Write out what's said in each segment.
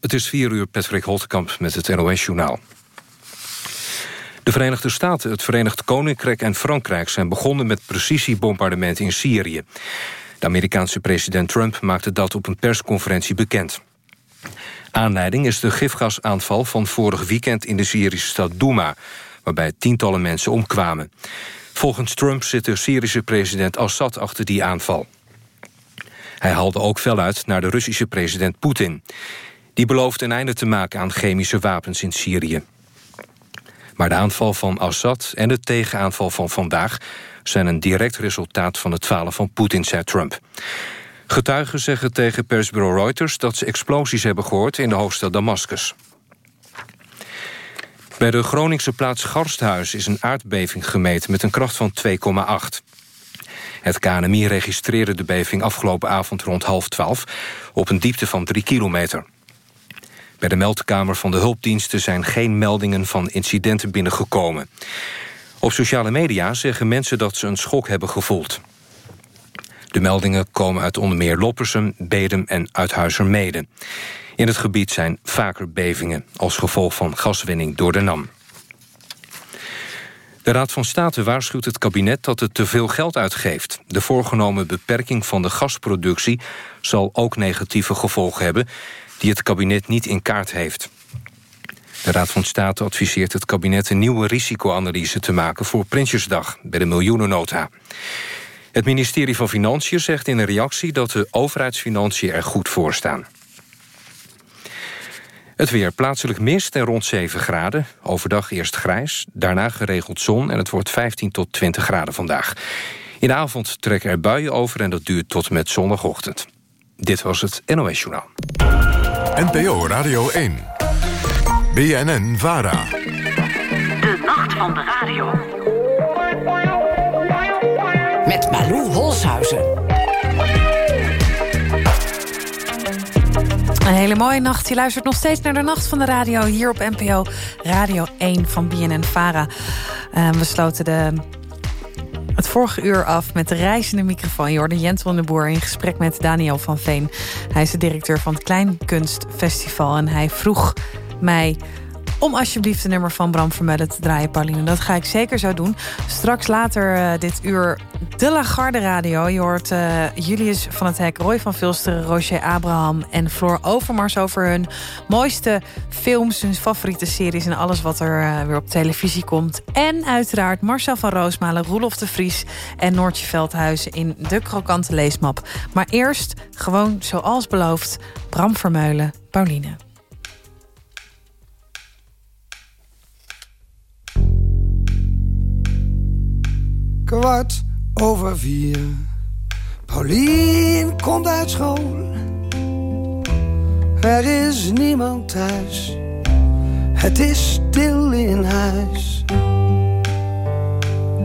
Het is 4 uur, Patrick Holtkamp met het NOS-journaal. De Verenigde Staten, het Verenigd Koninkrijk en Frankrijk... zijn begonnen met precisiebombardementen in Syrië. De Amerikaanse president Trump maakte dat op een persconferentie bekend. Aanleiding is de gifgasaanval van vorig weekend in de Syrische stad Douma... waarbij tientallen mensen omkwamen. Volgens Trump zit de Syrische president Assad achter die aanval. Hij haalde ook fel uit naar de Russische president Poetin. Die belooft een einde te maken aan chemische wapens in Syrië. Maar de aanval van Assad en de tegenaanval van vandaag... zijn een direct resultaat van het falen van Poetin, zei Trump. Getuigen zeggen tegen persbureau Reuters... dat ze explosies hebben gehoord in de hoofdstad Damascus. Bij de Groningse plaats Garsthuis is een aardbeving gemeten... met een kracht van 2,8. Het KNMI registreerde de beving afgelopen avond rond half twaalf... op een diepte van 3 kilometer. Bij de meldkamer van de hulpdiensten zijn geen meldingen van incidenten binnengekomen. Op sociale media zeggen mensen dat ze een schok hebben gevoeld. De meldingen komen uit onder meer Loppersum, Bedem en Uithuizermede. In het gebied zijn vaker bevingen als gevolg van gaswinning door de NAM. De Raad van State waarschuwt het kabinet dat het te veel geld uitgeeft. De voorgenomen beperking van de gasproductie zal ook negatieve gevolgen hebben... die het kabinet niet in kaart heeft. De Raad van State adviseert het kabinet een nieuwe risicoanalyse te maken... voor Prinsjesdag bij de miljoenennota. Het ministerie van Financiën zegt in een reactie... dat de overheidsfinanciën er goed voor staan. Het weer plaatselijk mist en rond 7 graden. Overdag eerst grijs, daarna geregeld zon... en het wordt 15 tot 20 graden vandaag. In de avond trekken er buien over en dat duurt tot met zondagochtend. Dit was het NOS Journaal. NPO Radio 1. BNN VARA. De nacht van de radio. Met Malou Holshuizen. Een hele mooie nacht. Je luistert nog steeds naar de Nacht van de Radio... hier op NPO Radio 1 van BNN Vara. Uh, we sloten de, het vorige uur af met de reizende microfoon. Je hoorde Jens van de Boer in gesprek met Daniel van Veen. Hij is de directeur van het Kleinkunstfestival. En hij vroeg mij om alsjeblieft de nummer van Bram Vermeulen te draaien, Pauline. Dat ga ik zeker zo doen. Straks later uh, dit uur de Lagarde Radio. Je hoort uh, Julius van het Hek, Roy van Vilsteren, Roger Abraham en Floor Overmars over hun mooiste films, hun favoriete series en alles wat er uh, weer op televisie komt. En uiteraard Marcel van Roosmalen, Roelof de Vries en Noortje Veldhuizen in de krokante leesmap. Maar eerst, gewoon zoals beloofd, Bram Vermeulen, Pauline. Kwart over vier. Paulien komt uit school. Er is niemand thuis. Het is stil in huis.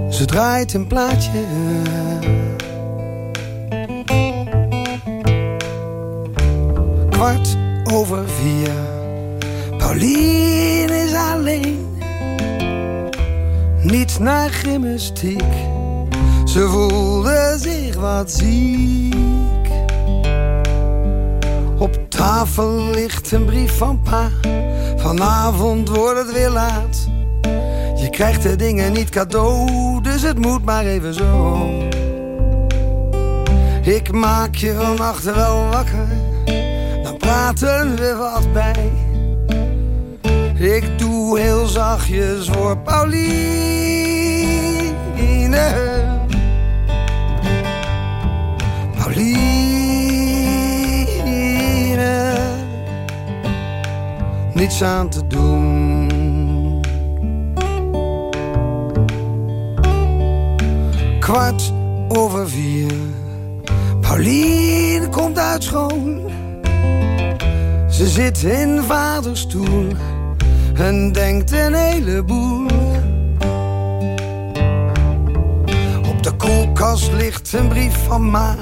Ze draait een plaatje. Kwart over vier. Paulien is alleen. Niet naar gymnastiek ze voelde zich wat ziek. Op tafel ligt een brief van pa. Vanavond wordt het weer laat. Je krijgt de dingen niet cadeau, dus het moet maar even zo. Ik maak je vannacht wel wakker, dan praten we wat bij. Ik doe heel zachtjes voor Pauline. Niets aan te doen. Kwart over vier, Pauline komt uit school. Ze zit in vaders stoel en denkt een heleboel. Op de koelkast ligt een brief van ma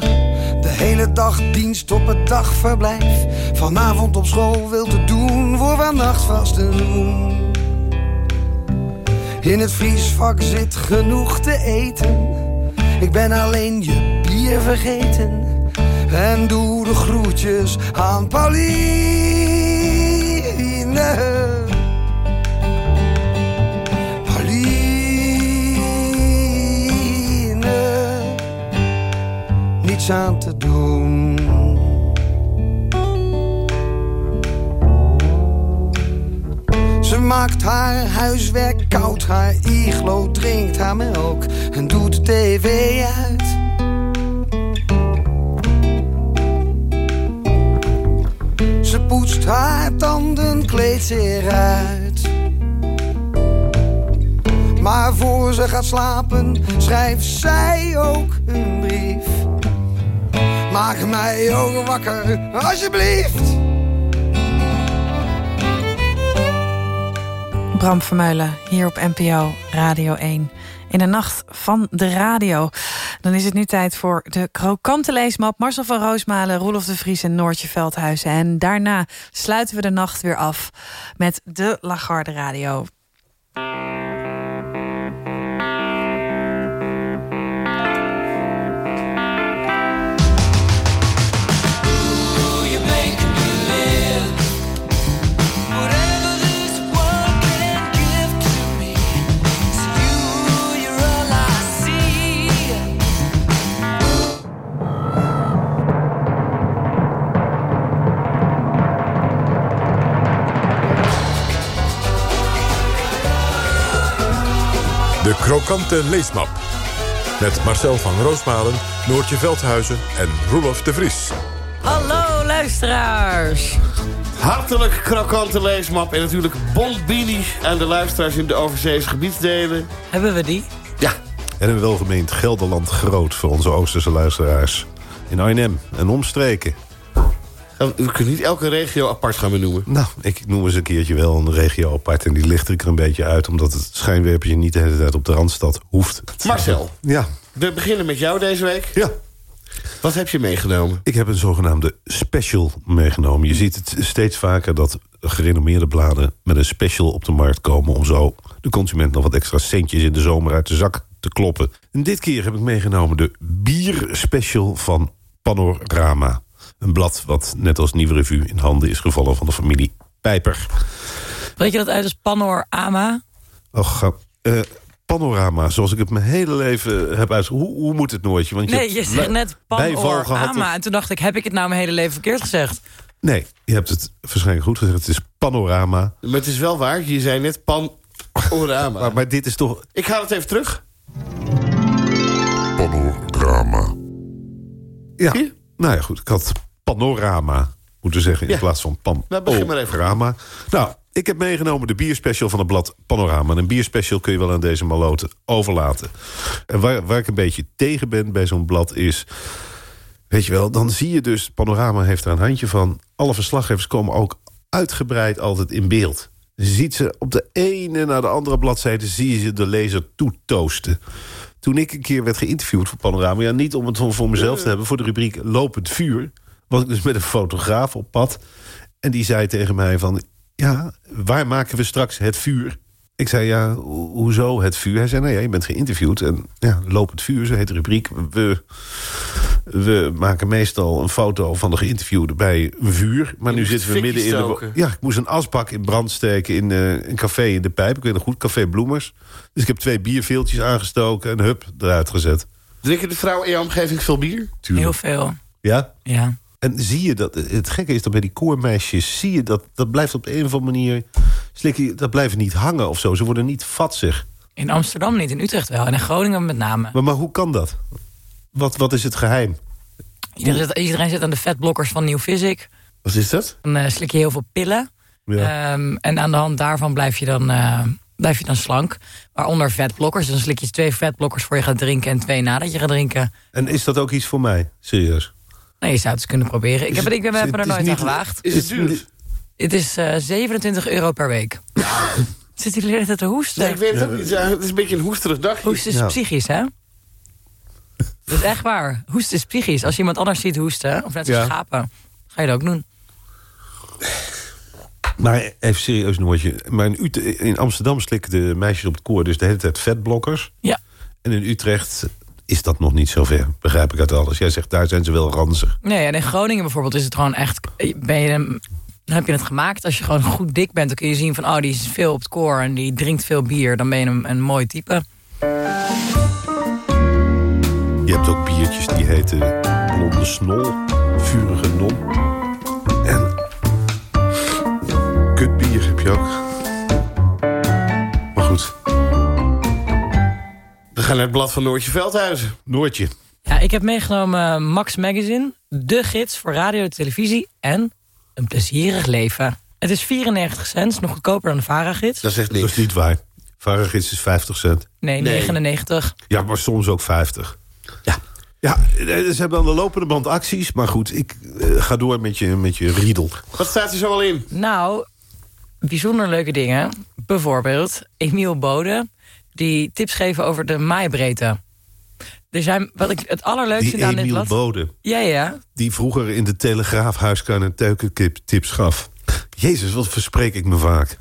hele dag dienst op het dagverblijf. Vanavond op school wil te doen voor vannacht vast doen. In het vriesvak zit genoeg te eten. Ik ben alleen je bier vergeten. En doe de groetjes aan Pauline. Aan te doen. Ze maakt haar huiswerk koud, haar iglo drinkt haar melk en doet de tv uit. Ze poetst haar tanden, kleedt zich uit. Maar voor ze gaat slapen, schrijft zij ook een brief. Maak mij ook wakker, alsjeblieft. Bram Vermeulen, hier op NPO Radio 1. In de nacht van de radio. Dan is het nu tijd voor de krokante leesmap. Marcel van Roosmalen, Roelof de Vries en Noortje Veldhuizen. En daarna sluiten we de nacht weer af met de Lagarde Radio. De krokante leesmap. Met Marcel van Roosmalen, Noortje Veldhuizen en Roelof de Vries. Hallo luisteraars. Hartelijk krokante leesmap en natuurlijk Bini aan de luisteraars in de overzees gebiedsdelen. Hebben we die? Ja, En een welgemeend Gelderland groot voor onze Oosterse luisteraars. In Arnhem en omstreken. We kunnen niet elke regio apart gaan benoemen. Nou, ik noem eens een keertje wel een regio apart... en die licht ik er een beetje uit... omdat het schijnwerpertje niet de hele tijd op de Randstad hoeft. Marcel, Ja, we beginnen met jou deze week. ja. Wat heb je meegenomen? Ik heb een zogenaamde special meegenomen. Je ziet het steeds vaker dat gerenommeerde bladen... met een special op de markt komen... om zo de consument nog wat extra centjes in de zomer uit de zak te kloppen. En dit keer heb ik meegenomen de bierspecial van Panorama. Een blad wat net als Nieuwe Revue in handen is gevallen van de familie Pijper. Spreek je dat uit als panorama? Och, eh, panorama, zoals ik het mijn hele leven heb uit. Hoe, hoe moet het nooitje? Want Nee, je zegt net panorama. En toen dacht ik, heb ik het nou mijn hele leven verkeerd gezegd? Nee, je hebt het waarschijnlijk goed gezegd. Het is panorama. Maar het is wel waar, je zei net panorama. Maar, maar dit is toch... Ik ga het even terug. Panorama. Ja, je? nou ja, goed. Ik had panorama moeten zeggen in Ja. plaats van pan. Nou, begin maar even. Panorama. Nou, ik heb meegenomen de bierspecial van het blad Panorama. En een bierspecial kun je wel aan deze maloten overlaten. En waar, waar ik een beetje tegen ben bij zo'n blad is... Weet je wel, dan zie je dus... Panorama heeft er een handje van. Alle verslaggevers komen ook uitgebreid altijd in beeld. Je ziet ze op de ene na de andere bladzijde... zie je ze de lezer toetoosten. Toen ik een keer werd geïnterviewd voor Panorama... ja, niet om het voor mezelf te hebben... voor de rubriek Lopend Vuur... was ik dus met een fotograaf op pad... en die zei tegen mij van... ja, waar maken we straks het vuur? Ik zei, ja, ho- hoezo het vuur? Hij zei, nou ja, je bent geïnterviewd... en ja, Lopend Vuur, zo heet de rubriek... we, we maken meestal een foto van de geïnterviewde bij een vuur... maar nu zitten we midden in de... Ja, ik moest een asbak in brand steken in eh, een café in de pijp. Ik weet nog goed, Café Bloemers. Dus ik heb twee bierveeltjes aangestoken en hup, eruit gezet. Drinken de vrouwen in je omgeving veel bier? Tuurlijk. Heel veel, Ja? ja. En zie je dat, het gekke is dat bij die koormeisjes... zie je dat, dat blijft op de een of andere manier... Slikkie, dat blijven niet hangen of zo. Ze worden niet vatzig. In Amsterdam niet, in Utrecht wel. En in Groningen met name. Maar, maar hoe kan dat? Wat, wat is het geheim? Iedereen zit, iedereen zit aan de vetblokkers van New Physic. Wat is dat? Dan eh, slik je heel veel pillen. Ja. Ehm, en aan de hand daarvan blijf je dan, eh, blijf je dan slank. Waaronder vetblokkers. Dan slik je twee vetblokkers voor je gaat drinken... en twee nadat je gaat drinken. En is dat ook iets voor mij? Serieus? Nee, je zou het eens kunnen proberen. Ik heb, het, ik ben, het- heb er het is nooit aan niet- gewaagd. Is het duur? Het is eh 27 euro per week. Zit hele tijd te hoesten? Nee, ik weet het ook niet. Ja, Het is een beetje een hoesterig dagje. Hoesten is Ja. psychisch, hè? Dat is echt waar. Hoesten is psychisch. Als je iemand anders ziet hoesten, of net als Ja. schapen, ga je dat ook doen. Maar even serieus, Noortje. Maar in, in Amsterdam slikken de meisjes op het koor... dus de hele tijd vetblokkers. Ja. En in Utrecht is dat nog niet zover, begrijp ik uit alles. Jij zegt, daar zijn ze wel ranzig. Nee, en in Groningen bijvoorbeeld is het gewoon echt... Ben je dan heb je het gemaakt. Als je gewoon goed dik bent, dan kun je zien van... oh, die is veel op het koor en die drinkt veel bier. Dan ben je een, een mooi type. Je hebt ook biertjes die heten blonde snol, vurige non. En kutbier heb je ook. We gaan naar het blad van Noortje Veldhuizen. Noortje. Ja, ik heb meegenomen Max Magazine, de gids voor radio en televisie en een plezierig leven. Het is 94 cent, nog goedkoper dan de Vara-gids. Dat zegt Dat is niet waar. Varagids is 50 cent. Nee, Nee. 99. Ja, maar soms ook 50. Ja. Ja, eh, ze hebben aan de lopende band acties. Maar goed, ik eh, ga door met je, met je riedel. Wat staat er zo al in? Nou, bijzonder leuke dingen. Bijvoorbeeld Emiel Bode, die tips geven over de maaibreedte. Er zijn, wat ik het allerleukste Die vind aan dit Emiel blad... Bode, Ja, ja. die vroeger in de Telegraaf huiskuin en tips gaf. Jezus, wat verspreek ik me vaak.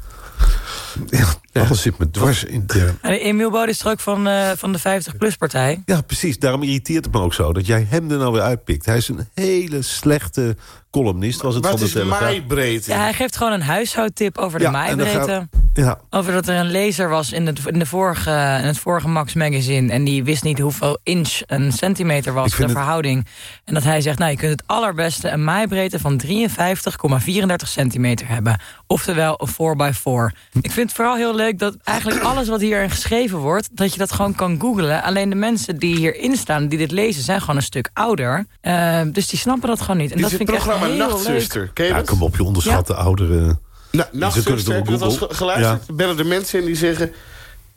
Ja, alles zit me dwars intern. En Emiel Bode is er ook van, eh, van de 50PLUS-partij. Ja, precies. Daarom irriteert het me ook zo dat jij hem er nou weer uitpikt. Hij is een hele slechte columnist, was het Wat van de is Telegraaf. maaibreedte? Ja, hij geeft gewoon een huishoudtip over de Ja, en dan maaibreedte. Ja, Over dat er een lezer was in het, in, de vorige, in het vorige Max Magazine... en die wist niet hoeveel inch een centimeter was, de het- verhouding. En dat hij zegt, nou, je kunt het allerbeste een maaibreedte van 53,34 centimeter hebben. Oftewel een 4x4. Ik vind het vooral heel leuk dat eigenlijk alles wat hierin geschreven wordt... dat je dat gewoon kan googlen. Alleen de mensen die hierin staan, die dit lezen, zijn gewoon een stuk ouder. Eh, dus die snappen dat gewoon niet. En Dit dat is het vind ik echt programma heel leuk. Nachtzuster. Ken je ja dat? kom op, je onderschat de oudere... Na, Nachtzuster, kunnen heb je dat al geluisterd? Dan bellen de mensen en die zeggen...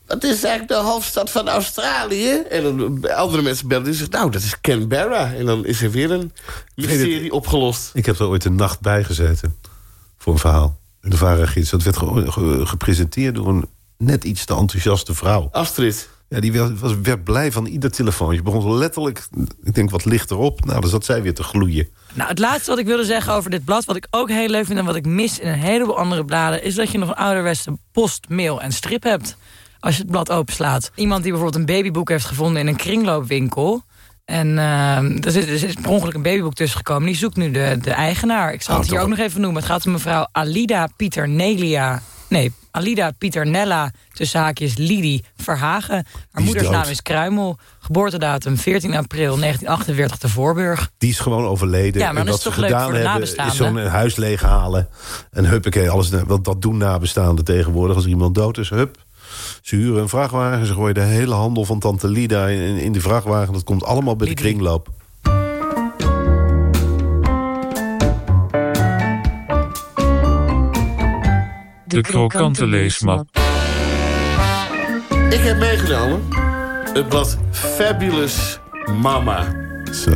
Dat is eigenlijk de hoofdstad van Australië. En dan andere mensen bellen die zeggen... Nou, dat is Canberra. En dan is er weer een mysterie opgelost. Ik heb er ooit een nacht bij gezeten. Voor een verhaal. In de Varagids. Dat werd ge- ge- gepresenteerd door een net iets te enthousiaste vrouw. Astrid. Ja, die was, werd blij van ieder telefoontje. Begon letterlijk, ik denk wat lichter op. Nou, dan zat zij weer te gloeien. Nou, het laatste wat ik wilde zeggen over dit blad... wat ik ook heel leuk vind en wat ik mis in een heleboel andere bladen... is dat je nog een ouderwetse post, mail en strip hebt... als je het blad openslaat. Iemand die bijvoorbeeld een babyboek heeft gevonden in een kringloopwinkel... En uh, er, is, er is per ongeluk een babyboek tussen gekomen. Die zoekt nu de, de eigenaar. Ik zal Oh, het hier ook nog even noemen. Het gaat om mevrouw Alida Pieter Nelia. Nee, Alida Pieter Nella, tussen haakjes Lidie Verhagen. Haar is moeders dood. naam is Kruimel. Geboortedatum 14 april 1948 te Voorburg. Die is gewoon overleden. Ja, maar en wat ze toch leuk gedaan hebben, is zo'n huis leeghalen. En huppakee, alles. Want dat doen nabestaanden tegenwoordig. Als iemand dood is, hup. Ze huren een vrachtwagen. Ze gooien de hele handel van Tante Lida in, in die vrachtwagen. Dat komt allemaal bij de kringloop. De krokante leesmap. Ik heb meegenomen het blad Fabulous Mama. Zo.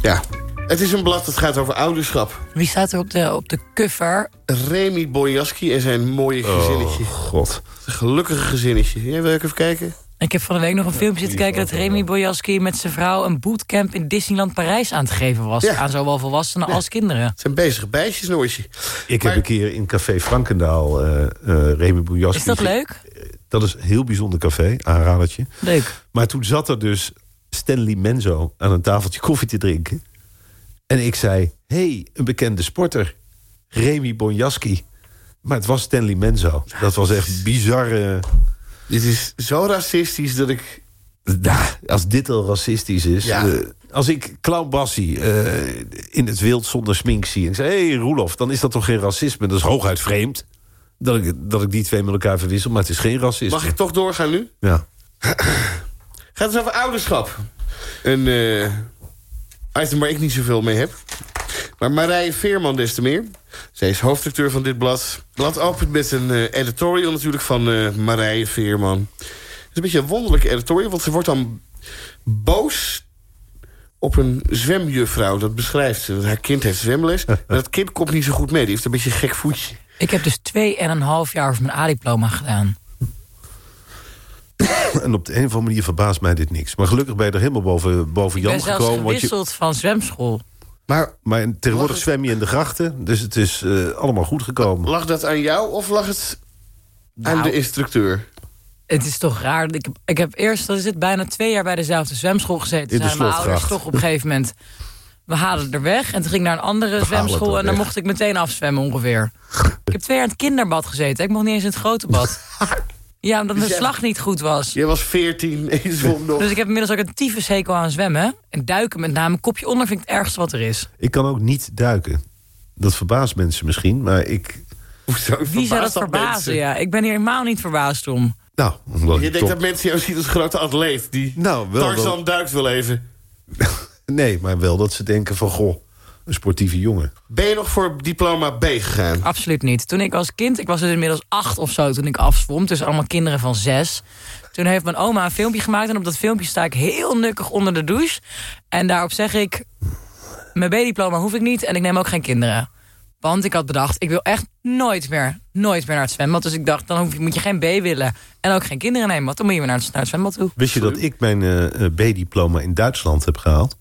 Ja, het is een blad dat gaat over ouderschap. Wie staat er op de, op de cover? Remy Bojaski en zijn mooie gezinnetje. Oh, god. Een gelukkige gezinnetje. Jij wil ik even kijken? Ik heb van de week nog een filmpje zitten kijken... dat Remy Bojaski met zijn vrouw een bootcamp in Disneyland Parijs aan het geven was. Ja. Aan zowel volwassenen als kinderen. Het zijn bezige bijtjes, Noortje. Ik Maar- heb een keer in Café Frankendaal uh, uh, Remy Bojaski... Is dat leuk? Dat is een heel bijzonder café, aanradertje. Leuk. Maar toen zat er dus Stanley Menzo aan een tafeltje koffie te drinken. En ik zei, hey, een bekende sporter. Remy Bonjaski. Maar het was Stanley Menzo. Dat was echt bizarre... Dit is zo racistisch dat ik... Als dit al racistisch is... Ja. eh, als ik Clown Bassie eh, in het wild zonder smink zie... en ik zeg, hé hey, Roelof, dan is dat toch geen racisme? Dat is hooguit vreemd. Dat ik, dat ik die twee met elkaar verwissel, maar het is geen racisme. Mag ik toch doorgaan nu? Ja. Gaat het over ouderschap. Een eh item waar ik niet zoveel mee heb. Maar Marije Veerman des te meer. Zij is hoofdredacteur van dit blad. Het blad opent met een eh, editorial natuurlijk van eh, Marije Veerman. Het is een beetje een wonderlijke editorial, want ze wordt dan boos op een zwemjuffrouw. Dat beschrijft ze. Haar kind heeft zwemles. En dat kind komt niet zo goed mee. Die heeft een beetje een gek voetje. Ik heb dus twee en een half jaar over mijn A-diploma gedaan. En op de een of andere manier verbaast mij dit niks. Maar gelukkig ben je er helemaal boven, boven Ik ben Jan zelfs gekomen. want je- gewisseld van zwemschool. Maar Maar tegenwoordig het- zwem je in de grachten. Dus het is eh, allemaal goed gekomen. lag dat aan jou of lag het aan Nou. de instructeur? Het is toch raar. Ik heb, ik heb eerst, dat is het, bijna twee jaar bij dezelfde zwemschool gezeten. In de mijn ouders Slotgracht. toch op een gegeven moment... we halen er weg. En toen ging ik naar een andere zwemschool... en dan mocht ik meteen afzwemmen ongeveer. ik heb twee jaar in het kinderbad gezeten. Ik mocht niet eens in het grote bad. Ja, omdat mijn slag niet goed was. Je was 14 en je zwom nog. Dus ik heb inmiddels ook een tyfushekel aan zwemmen. En duiken met name. Kopje onder vind ik het ergste wat er is. Ik kan ook niet duiken. Dat verbaast mensen misschien, maar ik... Hoezo Wie zou dat verbazen? mensen? Ja, ik ben hier helemaal niet verbaasd om. Nou, omdat Je denkt dat mensen jou zien als grote atleet. Die Nou, wel Tarzan duikt wel even. Nee, maar wel dat ze denken van... goh, een sportieve jongen. Ben je nog voor diploma B gegaan? Absoluut niet. Toen ik als kind, ik was dus inmiddels acht of zo toen ik afzwom. Dus allemaal kinderen van zes. Toen heeft mijn oma een filmpje gemaakt. En op dat filmpje sta ik heel nukkig onder de douche. En daarop zeg ik... Mijn B-diploma hoef ik niet en ik neem ook geen kinderen. Want ik had bedacht, ik wil echt nooit meer, nooit meer naar het zwembad. Dus ik dacht, dan hoef je, moet je geen B willen. En ook geen kinderen nemen, want dan moet je weer naar het, naar het zwembad toe. Wist je dat ik mijn eh, eh, B-diploma in Duitsland heb gehaald?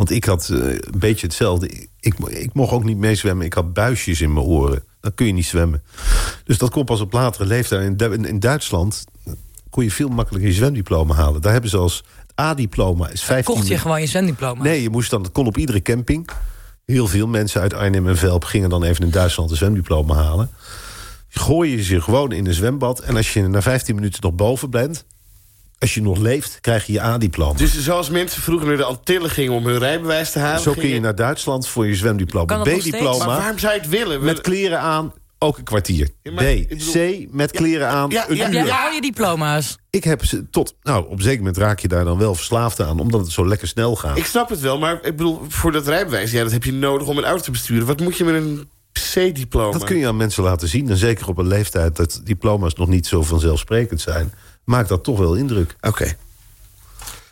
Want ik had eh, een beetje hetzelfde. Ik, ik mocht ook niet meezwemmen. Ik had buisjes in mijn oren. Dan kun je niet zwemmen. Dus dat kon pas op latere leeftijd. In, Du- in Duitsland kon je veel makkelijker je zwemdiploma halen. Daar hebben ze als het A-diploma is 15 Kocht je gewoon je zwemdiploma. Nee, je moest dan, het kon op iedere camping. Heel veel mensen uit Arnhem en Velp gingen dan even in Duitsland een zwemdiploma halen. Gooi je ze gewoon in een zwembad. En als je na 15 minuten nog boven bent, als je nog leeft, krijg je je A-diploma. Dus zoals mensen vroeger naar de Antillen gingen om hun rijbewijs te halen... Zo kun je naar Duitsland voor je zwemdiploma. Kan dat nog steeds? B-diploma Maar waarom zou je het willen? met kleren aan, ook een kwartier. Ja, maar B, bedoel- C, met kleren aan, ja, een ja, uur. Al je diploma's? Ik heb ze tot... Nou, op een zeker moment raak je daar dan wel verslaafd aan... omdat het zo lekker snel gaat. Ik snap het wel, maar ik bedoel, voor dat rijbewijs... ja, dat heb je nodig om een auto te besturen. Wat moet je met een C-diploma? Dat kun je aan mensen laten zien. En zeker op een leeftijd dat diploma's nog niet zo vanzelfsprekend zijn... maakt dat toch wel indruk. Oké.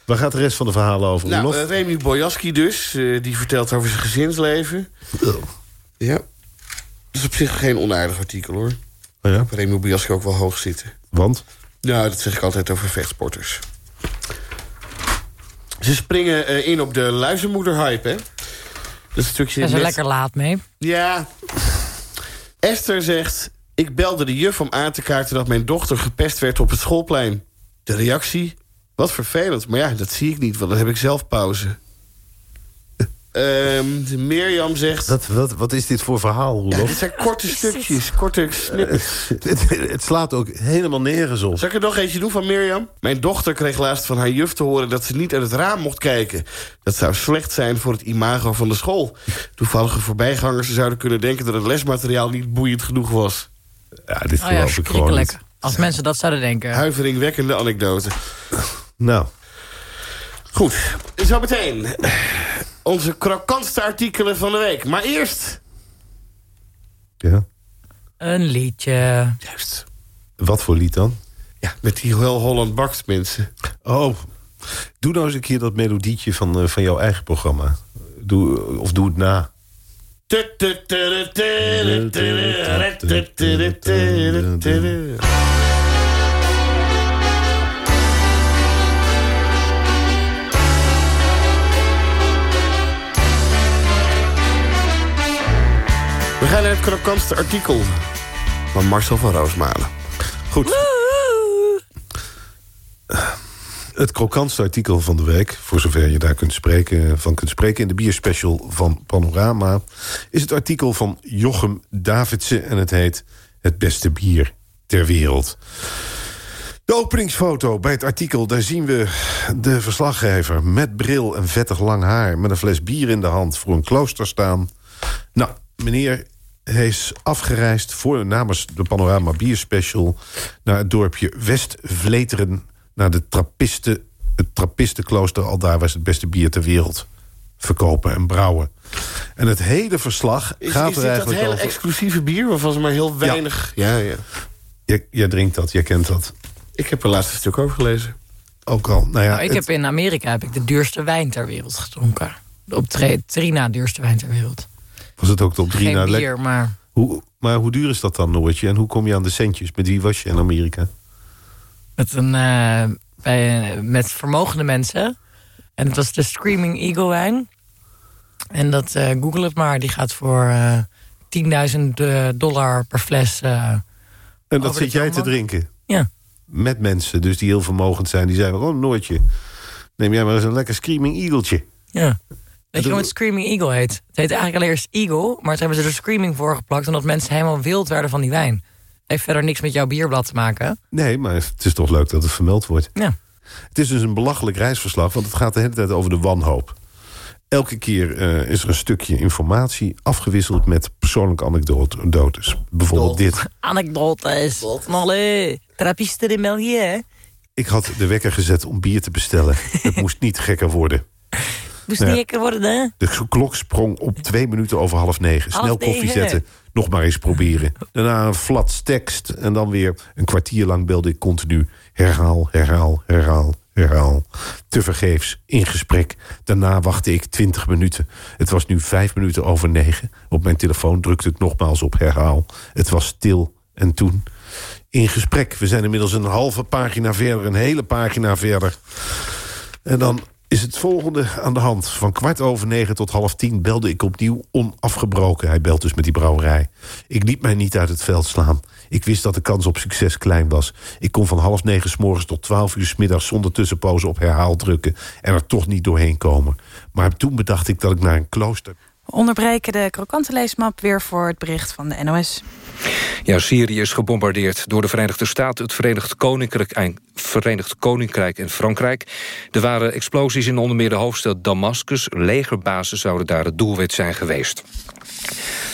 Waar gaat de rest van de verhalen over? Nou, eh, Remy Bojaski dus. eh, die vertelt over zijn gezinsleven. Ja. Dat is op zich geen onaardig artikel, hoor. Oh ja? Remy Bojaski ook wel hoog zitten. Want? Nou, dat zeg ik altijd over vechtsporters. Ze springen eh, in op de luizenmoeder-hype, hè? Dat is een stukje... Daar is er net- lekker laat mee. Ja. Esther zegt... Ik belde de juf om aan te kaarten dat mijn dochter gepest werd op het schoolplein. De reactie? Wat vervelend. Maar ja, dat zie ik niet, want dan heb ik zelf pauze. Ehm, Mirjam zegt... Wat, wat, wat is dit voor verhaal, Ja, Roelof? dit zijn korte stukjes, korte snippets. het, het slaat ook helemaal nergens op. Zal ik er nog eentje doen van Mirjam? Mijn dochter kreeg laatst van haar juf te horen dat ze niet uit het raam mocht kijken. Dat zou slecht zijn voor het imago van de school. Toevallige voorbijgangers zouden kunnen denken dat het lesmateriaal niet boeiend genoeg was. Ja, dit Oh ja, geloof ik gewoon niet. Als mensen dat zouden denken. Huiveringwekkende anekdote. Nou, Goed, zo meteen. Onze krokantste artikelen van de week. Maar eerst... ja. Een liedje. Juist. Wat voor lied dan? Ja, met die heel Holland bakt mensen. Oh, doe nou eens een keer dat melodietje van, eh, van jouw eigen programma. Doe, of doe het na. We gaan naar het krokantste artikel van Marcel van Roosmalen. Goed. Het krokantste artikel van de week, voor zover je daar kunt spreken, van kunt spreken... in de bierspecial van Panorama... is het artikel van Jochem Davidsen en het heet... Het beste bier ter wereld. De openingsfoto bij het artikel, daar zien we de verslaggever... met bril en vettig lang haar, met een fles bier in de hand... voor een klooster staan. Nou, meneer is afgereisd voor namens de Panorama Bierspecial... naar het dorpje West-Vleteren, naar de Trappisten, het Trappistenklooster. Al daar was het beste bier ter wereld verkopen en brouwen. En het hele verslag Is, gaat is er dit dat eigenlijk hele over... exclusieve bier waarvan ze maar heel weinig... Ja, ja. Jij, jij drinkt dat, jij kent dat. Ik heb er laatst een stuk over gelezen. Ook al. Nou ja, Nou, ik het- heb in Amerika heb ik de duurste wijn ter wereld gedronken. De op drie na duurste wijn ter wereld. was het ook de op drie Geen na bier, maar Hoe, maar hoe duur is dat dan, Noortje? En hoe kom je aan de centjes? Met wie was je in Amerika? Met, een, eh, bij, met vermogende mensen. En het was de Screaming Eagle wijn. En dat, eh, google het maar, die gaat voor eh 10.000 eh, dollar per fles. En dat zit jij te drinken? Ja. Met mensen dus die heel vermogend zijn. Die zeiden, oh Noortje, neem jij maar eens een lekker screaming eagletje. ja. Weet je waarom het Screaming Eagle heet? Het heet eigenlijk alleen eerst Eagle, maar toen hebben ze er Screaming voor geplakt... omdat mensen helemaal wild werden van die wijn. Heeft verder niks met jouw bierblad te maken. Nee, maar het is toch leuk dat het vermeld wordt. Ja. Het is dus een belachelijk reisverslag, want het gaat de hele tijd over de wanhoop. Elke keer eh, is er een stukje informatie afgewisseld met persoonlijke anekdotes. Bijvoorbeeld dit. Anekdotes. Allee, trappiste de België, hè? Ik had de wekker gezet om bier te bestellen. Het moest niet gekker worden. Moest Ja. niet gekker worden, hè? De klok sprong op twee minuten over half negen. Half Snel koffie negen. zetten, nog maar eens proberen. Daarna een flats tekst en dan weer een kwartier lang belde ik continu. Herhaal, herhaal, herhaal, herhaal. Tevergeefs, in gesprek. Daarna wachtte ik twintig minuten. Het was nu vijf minuten over negen. Op mijn telefoon drukte ik nogmaals op herhaal. Het was stil en toen... In gesprek. We zijn inmiddels een halve pagina verder, een hele pagina verder. En dan is het volgende aan de hand. Van kwart over negen tot half tien belde ik opnieuw onafgebroken. Hij belt dus met die brouwerij. Ik liet mij niet uit het veld slaan. Ik wist dat de kans op succes klein was. Ik kon van half negen s tot twaalf uur s middags... zonder tussenpozen op herhaal drukken en er toch niet doorheen komen. Maar toen bedacht ik dat ik naar een klooster... Onderbreken de krokante leesmap weer voor het bericht van de NOS. Ja, Syrië is gebombardeerd door de Verenigde Staten... het Verenigd Koninkrijk en, Verenigd Koninkrijk en Frankrijk. Er waren explosies in onder meer de hoofdstad Damascus. Legerbases zouden daar het doelwit zijn geweest.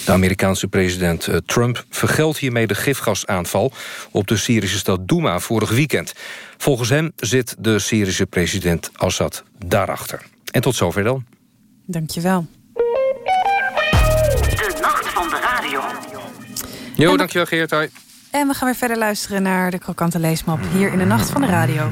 De Amerikaanse president eh, Trump vergeldt hiermee de gifgasaanval... op de Syrische stad Douma vorig weekend. Volgens hem zit de Syrische president Assad daarachter. En tot zover dan. Dankjewel. Jo, dankjewel Geert. Hoi. En we gaan weer verder luisteren naar de krokante leesmap... hier in de Nacht van de Radio.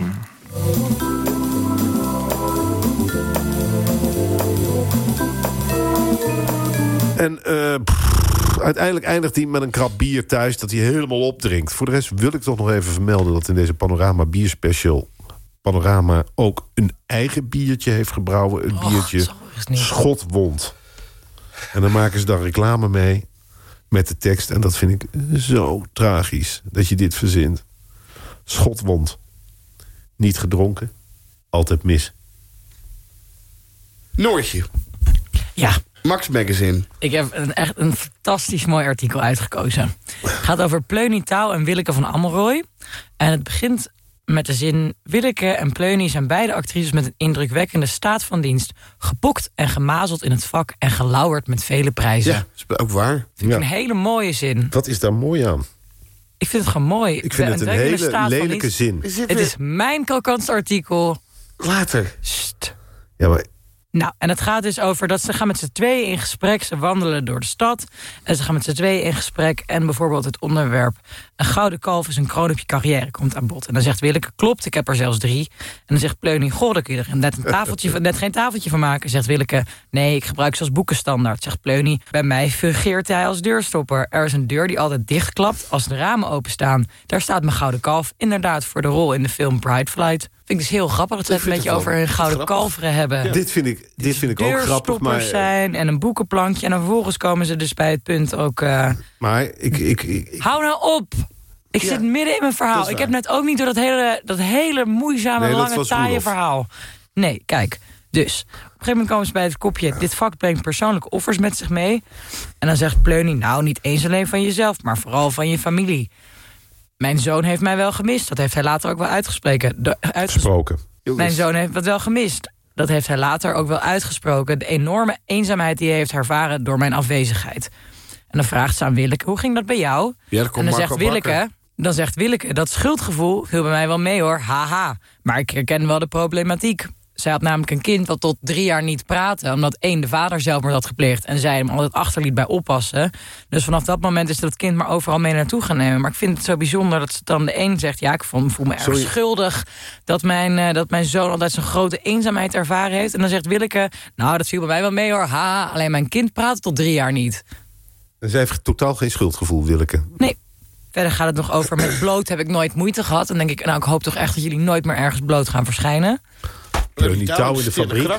En eh, pff, uiteindelijk eindigt hij met een krab bier thuis... dat hij helemaal opdrinkt. Voor de rest wil ik toch nog even vermelden... dat in deze Panorama Bierspecial... Panorama ook een eigen biertje heeft gebrouwen. Een biertje het niet. Schotwond. En dan maken ze dan reclame mee met de tekst. En dat vind ik zo tragisch dat je dit verzint. Schotwond. Niet gedronken, altijd mis. Noortje. Ja, Max Magazine. ik heb een, echt een fantastisch mooi artikel uitgekozen. Het gaat over Pleunie Touw en Willeke van Ammeroy. En het begint met de zin... Willeke en Pleunie zijn beide actrices met een indrukwekkende staat van dienst... gepokt en gemazeld in het vak en gelauwerd met vele prijzen. Ja, is ook waar. Vind ik een hele mooie zin. Wat is daar mooi aan? Ik vind het gewoon mooi. Ik vind het een hele lelijke zin. Is Het is mijn krokantste artikel. Later. Sst. Ja, maar Nou, en het gaat dus over dat ze gaan met z'n tweeën in gesprek. Ze wandelen door de stad. En ze gaan met z'n tweeën in gesprek. En bijvoorbeeld het onderwerp... een gouden kalf is een kroon op je carrière komt aan bod. En dan zegt Willeke, klopt, ik heb er zelfs drie. En dan zegt Pleunie, goh, daar kun je er net, een tafeltje, van- net geen tafeltje van maken. Zegt Willeke, nee, ik gebruik ze als boekenstandaard. Zegt Pleunie, bij mij fungeert hij als deurstopper. Er is een deur die altijd dichtklapt als de ramen openstaan. Daar staat mijn gouden kalf inderdaad voor de rol in de film Bright Flight. Vind ik dus heel grappig dat ze Ik het een beetje het over een gouden kalveren hebben dit vind ik, dit vind ik ook grappig. Maar, zijn en een boekenplankje. En dan vervolgens komen ze dus bij het punt ook... eh, maar ik, ik, ik, ik- hou nou op! Ik Ja, zit midden in mijn verhaal. is Ik heb net ook niet door dat hele, dat hele moeizame, Nee, lange, taaie verhaal. Nee, kijk. Dus, op een gegeven moment komen ze bij het kopje... dit vak brengt persoonlijke offers met zich mee. En dan zegt Pleuning, nou, niet eens alleen van jezelf... maar vooral van je familie. Mijn zoon heeft mij wel gemist. Dat heeft hij later ook wel uitgesproken. De, uitges- gesproken. mijn zoon heeft wat wel gemist. Dat heeft hij later ook wel uitgesproken. De enorme eenzaamheid die hij heeft ervaren door mijn afwezigheid. En dan vraagt ze aan Willeke, hoe ging dat bij jou? Ja, dan komt en dan zegt Willeke, dan zegt Willeke, dat schuldgevoel viel bij mij wel mee hoor, haha. Maar ik herken wel de problematiek. Zij had namelijk een kind dat tot drie jaar niet praatte... omdat één, de vader zelfmoord had gepleegd... en zij hem altijd achterliet bij oppassen. Dus vanaf dat moment is dat kind maar overal mee naartoe gaan nemen. Maar ik vind het zo bijzonder dat ze dan de een zegt... ja, ik voel, voel me erg Sorry. schuldig dat mijn, eh, dat mijn zoon altijd zo'n grote eenzaamheid ervaren heeft. En dan zegt Willeke, nou, dat viel bij mij wel mee hoor. Ha, alleen mijn kind praat tot drie jaar niet. En zij heeft totaal geen schuldgevoel, Willeke. Nee. Verder gaat het nog over met bloot heb ik nooit moeite gehad. En dan denk ik, nou, ik hoop toch echt dat jullie nooit meer ergens bloot gaan verschijnen. Pleunie touw in de fabriek.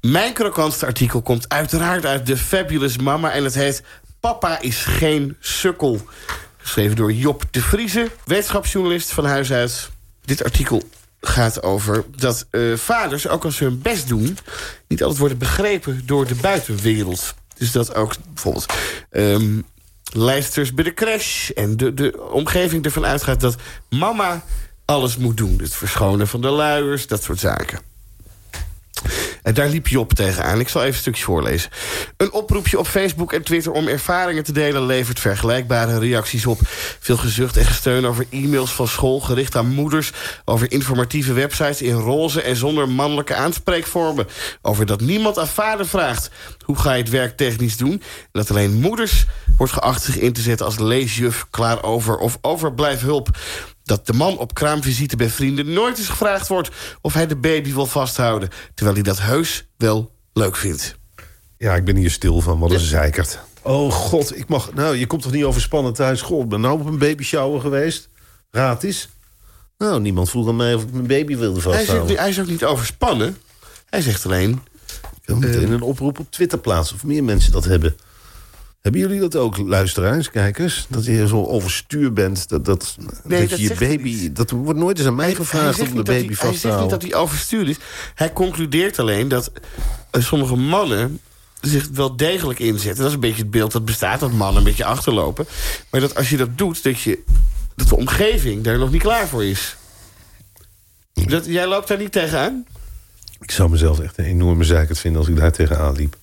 Mijn krokantste artikel komt uiteraard uit de Fabulous Mama... en het heet Papa is geen sukkel. Geschreven door Job de Vrieze, wetenschapsjournalist van huis uit. Dit artikel gaat over dat eh, vaders, ook als ze hun best doen... niet altijd worden begrepen door de buitenwereld. Dus dat ook bijvoorbeeld ehm, lijsters bij de crash... en de, de omgeving ervan uitgaat dat mama alles moet doen. Het verschonen van de luiers, dat soort zaken. En daar liep Job tegenaan. Ik zal even een stukje voorlezen. Een oproepje op Facebook en Twitter om ervaringen te delen... levert vergelijkbare reacties op. Veel gezucht en gesteun over e-mails van school... gericht aan moeders, over informatieve websites... in roze en zonder mannelijke aanspreekvormen. Over dat niemand aan vader vraagt... hoe ga je het werk technisch doen... en dat alleen moeders wordt geacht zich in te zetten als leesjuf... klaar over of overblijf hulp dat de man op kraamvisite bij vrienden nooit eens gevraagd wordt... of hij de baby wil vasthouden, terwijl hij dat heus wel leuk vindt. Ja, ik ben hier stil van, wat een zeikert. Oh god, ik mag... Nou, je komt toch niet overspannen thuis? God, ik ben nou op een baby shower geweest. Gratis. Nou, niemand vroeg aan mij of ik mijn baby wilde Hij vasthouden. niet- hij is ook niet overspannen. Hij zegt alleen... Ik wil meteen een oproep op Twitter plaatsen of meer mensen dat hebben. Hebben jullie dat ook, luisteraars, kijkers? Dat je zo overstuur bent, dat, dat, Nee, dat dat je baby... Dat wordt nooit eens aan mij Hij gevraagd om de baby hij- vast te Hij zegt niet houden. dat hij overstuurd is. Hij concludeert alleen dat eh, sommige mannen zich wel degelijk inzetten. Dat is een beetje het beeld dat bestaat, dat mannen een beetje achterlopen. Maar dat als je dat doet, dat, je, dat de omgeving daar nog niet klaar voor is. Dat, jij loopt daar niet tegenaan? Ik zou mezelf echt een enorme zeikert vinden als ik daar tegenaan liep.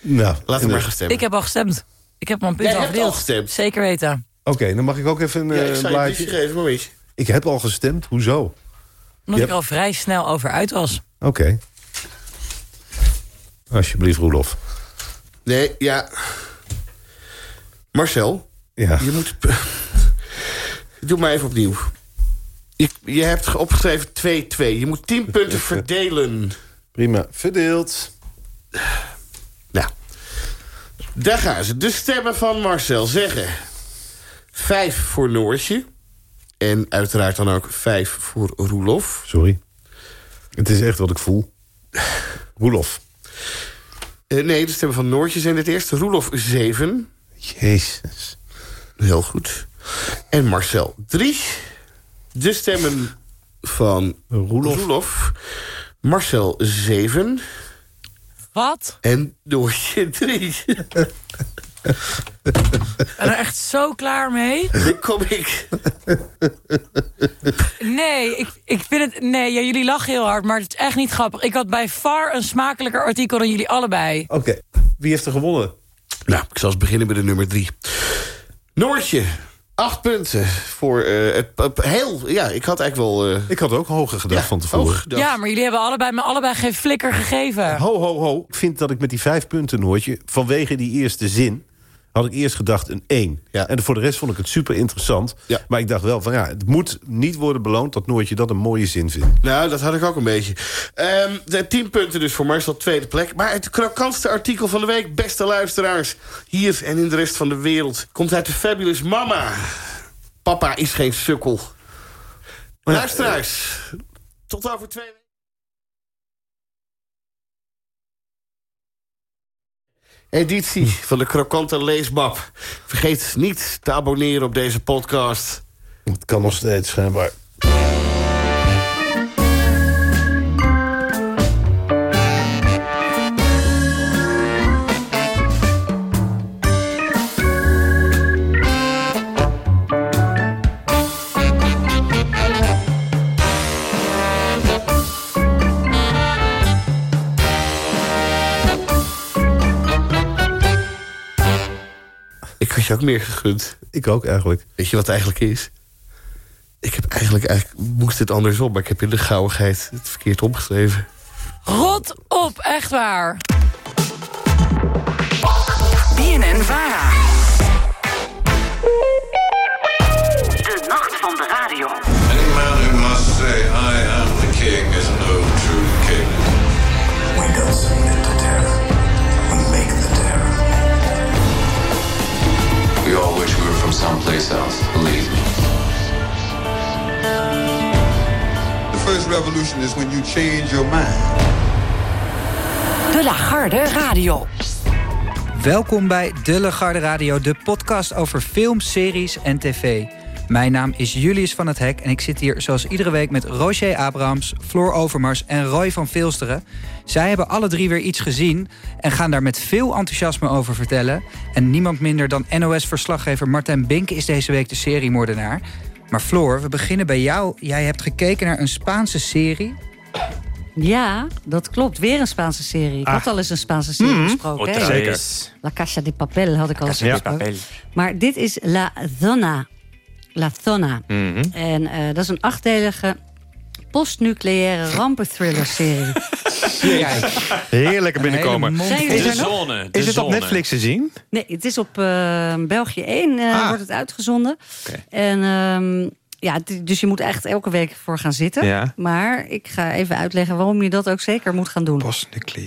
Nou, Laat hem maar gaan stemmen. Ik heb al gestemd. Ik heb mijn punt Jij al gestemd? Zeker weten. Oké, dan mag ik ook even een Ja, eh, ik een blaadje. geven, je. Ik heb al gestemd, hoezo? Omdat Je ik hebt- er al vrij snel over uit was. Oké. Alsjeblieft, Roelof. Nee, ja. Marcel, Ja. je moet... Doe maar even opnieuw. Je, je hebt opgeschreven 2-2. Je moet 10 punten verdelen. Prima. Verdeeld. Daar gaan ze. De stemmen van Marcel zeggen... 5 voor Noortje. En uiteraard dan ook 5 voor Roelof. Sorry. Het is echt wat ik voel. Roelof. Eh, nee, de stemmen van Noortje zijn het eerst. Roelof 7. Jezus. Heel goed. En Marcel 3. De stemmen van Roelof. Roelof. Marcel 7. Wat? En Noortje 3. Ik ben er echt zo klaar mee. Dan kom ik. Nee, ik, ik vind het... Nee, ja, jullie lachen heel hard, maar het is echt niet grappig. Ik had bij far een smakelijker artikel dan jullie allebei. Oké. Wie heeft er gewonnen? Nou, ik zal eens beginnen met de nummer 3. Noortje. 8 punten voor eh, het, het- heel... Ja, ik had eigenlijk wel... eh, Ik had ook hoger gedacht ja, van tevoren. Ja, maar jullie hebben allebei me allebei geen flikker gegeven. Ho, ho, ho. Ik vind dat ik met die vijf punten, Noortje... vanwege die eerste zin had ik eerst gedacht een 1. Ja. En voor de rest vond ik het super interessant. Ja. Maar ik dacht wel van ja, het moet niet worden beloond... dat Noortje dat een mooie zin vindt. Nou, dat had ik ook een beetje. Ehm de 10 punten dus voor Marcel, tweede plek. Maar het krokantste artikel van de week, beste luisteraars... hier en in de rest van de wereld... komt uit de Fabulous Mama. Papa is geen sukkel. Luisteraars, tot over twee weken. Editie van de krokante leesmap. Vergeet niet te abonneren op deze podcast. Het kan nog steeds schijnbaar. Ik had je ook meer gegund. Ik ook eigenlijk. Weet je wat het eigenlijk is? Ik heb eigenlijk, eigenlijk moest het andersom, maar ik heb in de gauwigheid het verkeerd opgeschreven. Rot op, echt waar. BNN Vara. Else, believe me. The first revolution is when you change your mind. De Lagarde Radio. Welkom bij De Lagarde Radio, de podcast over film, series en tv. Mijn naam is Julius van het Hek en ik zit hier zoals iedere week met Roger Abrahams, Floor Overmars en Roy van Vilsteren. Zij hebben alle drie weer iets gezien en gaan daar met veel enthousiasme over vertellen. En niemand minder dan NOS-verslaggever Martijn Bink is deze week de seriemoordenaar. Maar Floor, we beginnen bij jou. Jij hebt gekeken naar een Spaanse serie. Ja, dat klopt. Weer een Spaanse serie. Ik Ah. had al eens een Spaanse serie Mhm. hè? vez. La Casa de Papel had ik al eens. Papel. Maar dit is La Zona. La Zona. Mhm. En eh, dat is een achtdelige postnucleaire rampenthriller-serie. Heerlijke binnenkomen. Er nog? zone. Is het op Netflix te zien? Nee, het is op eh, België 1 eh, Ah. wordt het uitgezonden. En ehm, ja, dus je moet echt elke week voor gaan zitten. Ja. Maar ik ga even uitleggen waarom je dat ook zeker moet gaan doen.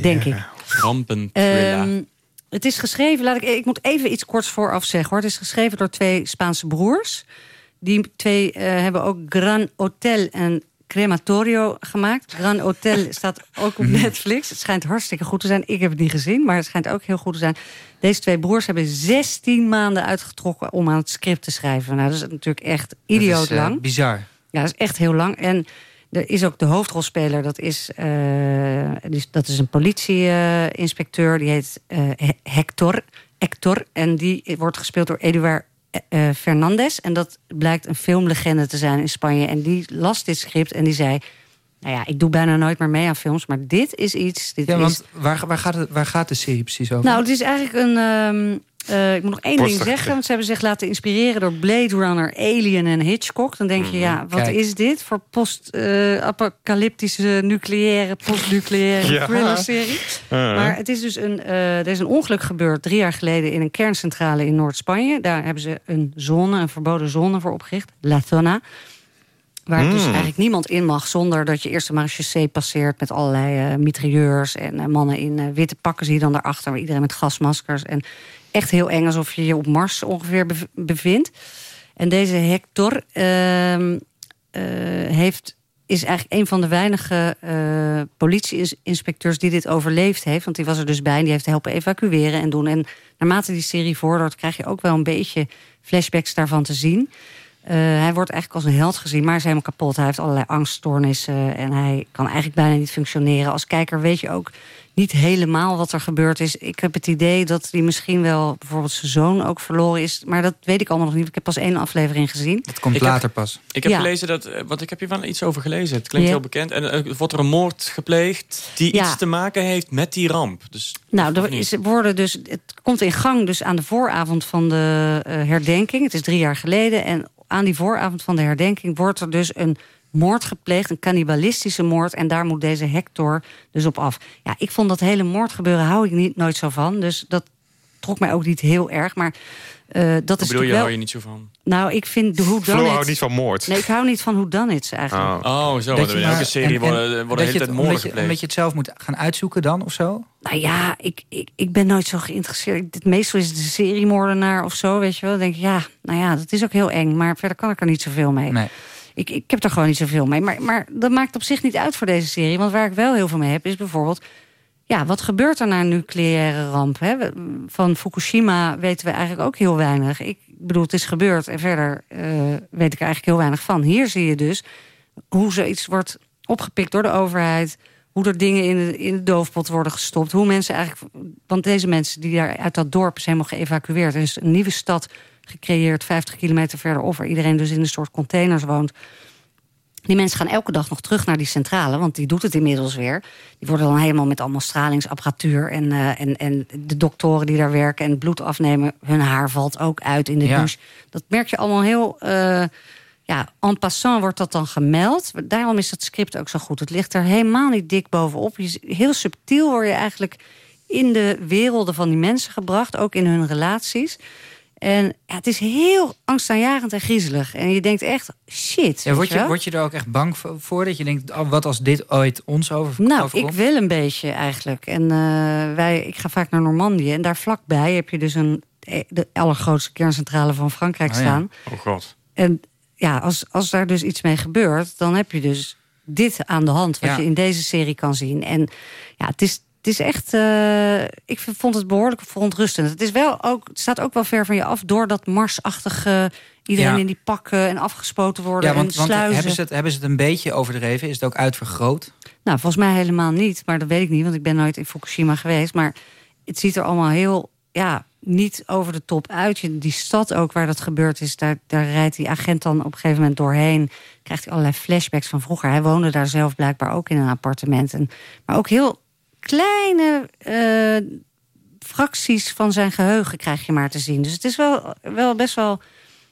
Denk ik. Rampenthriller. Ehm, het is geschreven, laat ik, ik moet even iets korts vooraf zeggen hoor. Het is geschreven door twee Spaanse broers. Die twee eh, hebben ook Gran Hotel en Crematorio gemaakt. Gran Hotel staat ook op Netflix. Het schijnt hartstikke goed te zijn. Ik heb het niet gezien, maar het schijnt ook heel goed te zijn. Deze twee broers hebben 16 maanden uitgetrokken om aan het script te schrijven. Nou, dat is natuurlijk echt idioot Dat is, eh, lang. bizar. Ja, dat is echt heel lang. En er is ook de hoofdrolspeler, dat is, eh, dus dat is een politieinspecteur. die heet He- Hector, Hector. En die wordt gespeeld door Eduard eh, Fernandez. En dat blijkt een filmlegende te zijn in Spanje. En die las dit script en die zei... Nou ja, ik doe bijna nooit meer mee aan films, maar dit is iets. Dit Ja, is want waar, waar, gaat het, waar gaat de serie precies over? nou, het is eigenlijk een. ehm, eh, ik moet nog één ding zeggen. Want ze hebben zich laten inspireren door Blade Runner, Alien en Hitchcock. Dan denk je, ja, wat Kijk. is dit voor post-apocalyptische nucleaire, postnucleaire Ja. thriller-serie? Maar het is dus een. eh, er is een ongeluk gebeurd drie jaar geleden in een kerncentrale in Noord-Spanje. Daar hebben ze een zone, een verboden zone voor opgericht, La Zona. Waar dus Mm. eigenlijk niemand in mag zonder dat je eerst de marechaussee passeert met allerlei eh mitrailleurs en eh, mannen in eh, witte pakken zie je dan daarachter, waar iedereen met gasmaskers. En echt heel eng, alsof je je op Mars ongeveer bev- bevindt. En deze Hector ehm, eh, heeft, is eigenlijk een van de weinige politie-inspecteurs die dit overleefd heeft. Want die was er dus bij en die heeft helpen evacueren en doen. En naarmate die serie vordert, krijg je ook wel een beetje flashbacks daarvan te zien. Eh, hij wordt eigenlijk als een held gezien, maar hij is helemaal kapot. Hij heeft allerlei angststoornissen en hij kan eigenlijk bijna niet functioneren. Als kijker weet je ook niet helemaal wat er gebeurd is. Ik heb het idee dat hij misschien wel bijvoorbeeld zijn zoon ook verloren is. Maar dat weet ik allemaal nog niet. Ik heb pas één aflevering gezien. Dat komt Ik later heb- pas. Ik heb Ja. gelezen dat, eh, want ik heb hier wel iets over gelezen. Het klinkt Ja. heel bekend. En eh, wordt er een moord gepleegd die Ja. iets te maken heeft met die ramp. Dus, Nou, er is, worden dus, het komt in gang dus aan de vooravond van de herdenking. Het is drie jaar geleden. En aan die vooravond van de herdenking wordt er dus een moord gepleegd. Een cannibalistische moord. En daar moet deze Hector dus op af. Ja, ik vond dat hele moordgebeuren hou ik niet, nooit zo van. Dus dat trok mij ook niet heel erg. Maar eh, dat Hoe is bedoel je, wel... hou je niet zo van? Nou, ik vind de houdt It... niet van moord. Nee, ik hou niet van Who Done It eigenlijk. Oh, zo. want in elke serie worden, worden de dat hele je tijd het- moorden omdat je, gepleegd. omdat je het zelf moet gaan uitzoeken dan of zo? Nou ja, ik, ik, ik ben nooit zo geïnteresseerd. Het Meestal is het een seriemoordenaar of zo, weet je wel. Dan denk ik, ja, nou ja, dat is ook heel eng. Maar verder kan ik er niet zoveel mee. Nee. Ik, ik heb er gewoon niet zoveel mee. Maar, maar dat maakt op zich niet uit voor deze serie. Want waar ik wel heel veel mee heb, is bijvoorbeeld... Ja, wat gebeurt er na een nucleaire ramp? Hè? Van Fukushima weten we eigenlijk ook heel weinig. Ik bedoel, het is gebeurd en verder eh, weet ik eigenlijk heel weinig van. Hier zie je dus hoe zoiets wordt opgepikt door de overheid. Hoe er dingen in de, in de doofpot worden gestopt. Hoe mensen eigenlijk. Want deze mensen die daar uit dat dorp zijn helemaal geëvacueerd. Er is een nieuwe stad gecreëerd, 50 kilometer verderop, waar iedereen dus in een soort containers woont. Die mensen gaan elke dag nog terug naar die centrale, want die doet het inmiddels weer. Die worden dan helemaal met allemaal stralingsapparatuur en, eh, en, en de doktoren die daar werken en bloed afnemen. Hun haar valt ook uit in de Ja. douche. Dat merk je allemaal heel. eh, ja, en passant wordt dat dan gemeld. Daarom is dat script ook zo goed. Het ligt er helemaal niet dik bovenop. Je, heel subtiel word je eigenlijk in de werelden van die mensen gebracht, ook in hun relaties. En ja, het is heel angstaanjagend en griezelig. En je denkt echt, shit. Ja, word, je, word je er ook echt bang voor, dat je denkt, oh, wat als dit ooit ons over, Nou, overkomt? ik wil een beetje eigenlijk. En eh, wij, ik ga vaak naar Normandië. En daar vlakbij heb je dus een, de allergrootste kerncentrale van Frankrijk Oh ja. staan. Oh god. En ja, als, als daar dus iets mee gebeurt, dan heb je dus dit aan de hand, wat Ja. je in deze serie kan zien. En ja, het is, het is echt... eh, ik vond het behoorlijk verontrustend. Het, is wel ook, het staat ook wel ver van je af... door dat marsachtige... iedereen Ja. in die pakken en afgespoten worden Ja, want, en want sluizen. hebben, ze het, hebben ze het een beetje overdreven? Is het ook uitvergroot? Nou, volgens mij helemaal niet. Maar dat weet ik niet, want ik ben nooit in Fukushima geweest. Maar het ziet er allemaal heel, ja, niet over de top uit. Die stad ook waar dat gebeurd is, daar, daar rijdt die agent dan op een gegeven moment doorheen. Krijgt hij allerlei flashbacks van vroeger. Hij woonde daar zelf blijkbaar ook in een appartement. En, maar ook heel kleine eh, fracties van zijn geheugen krijg je maar te zien. Dus het is wel, wel best wel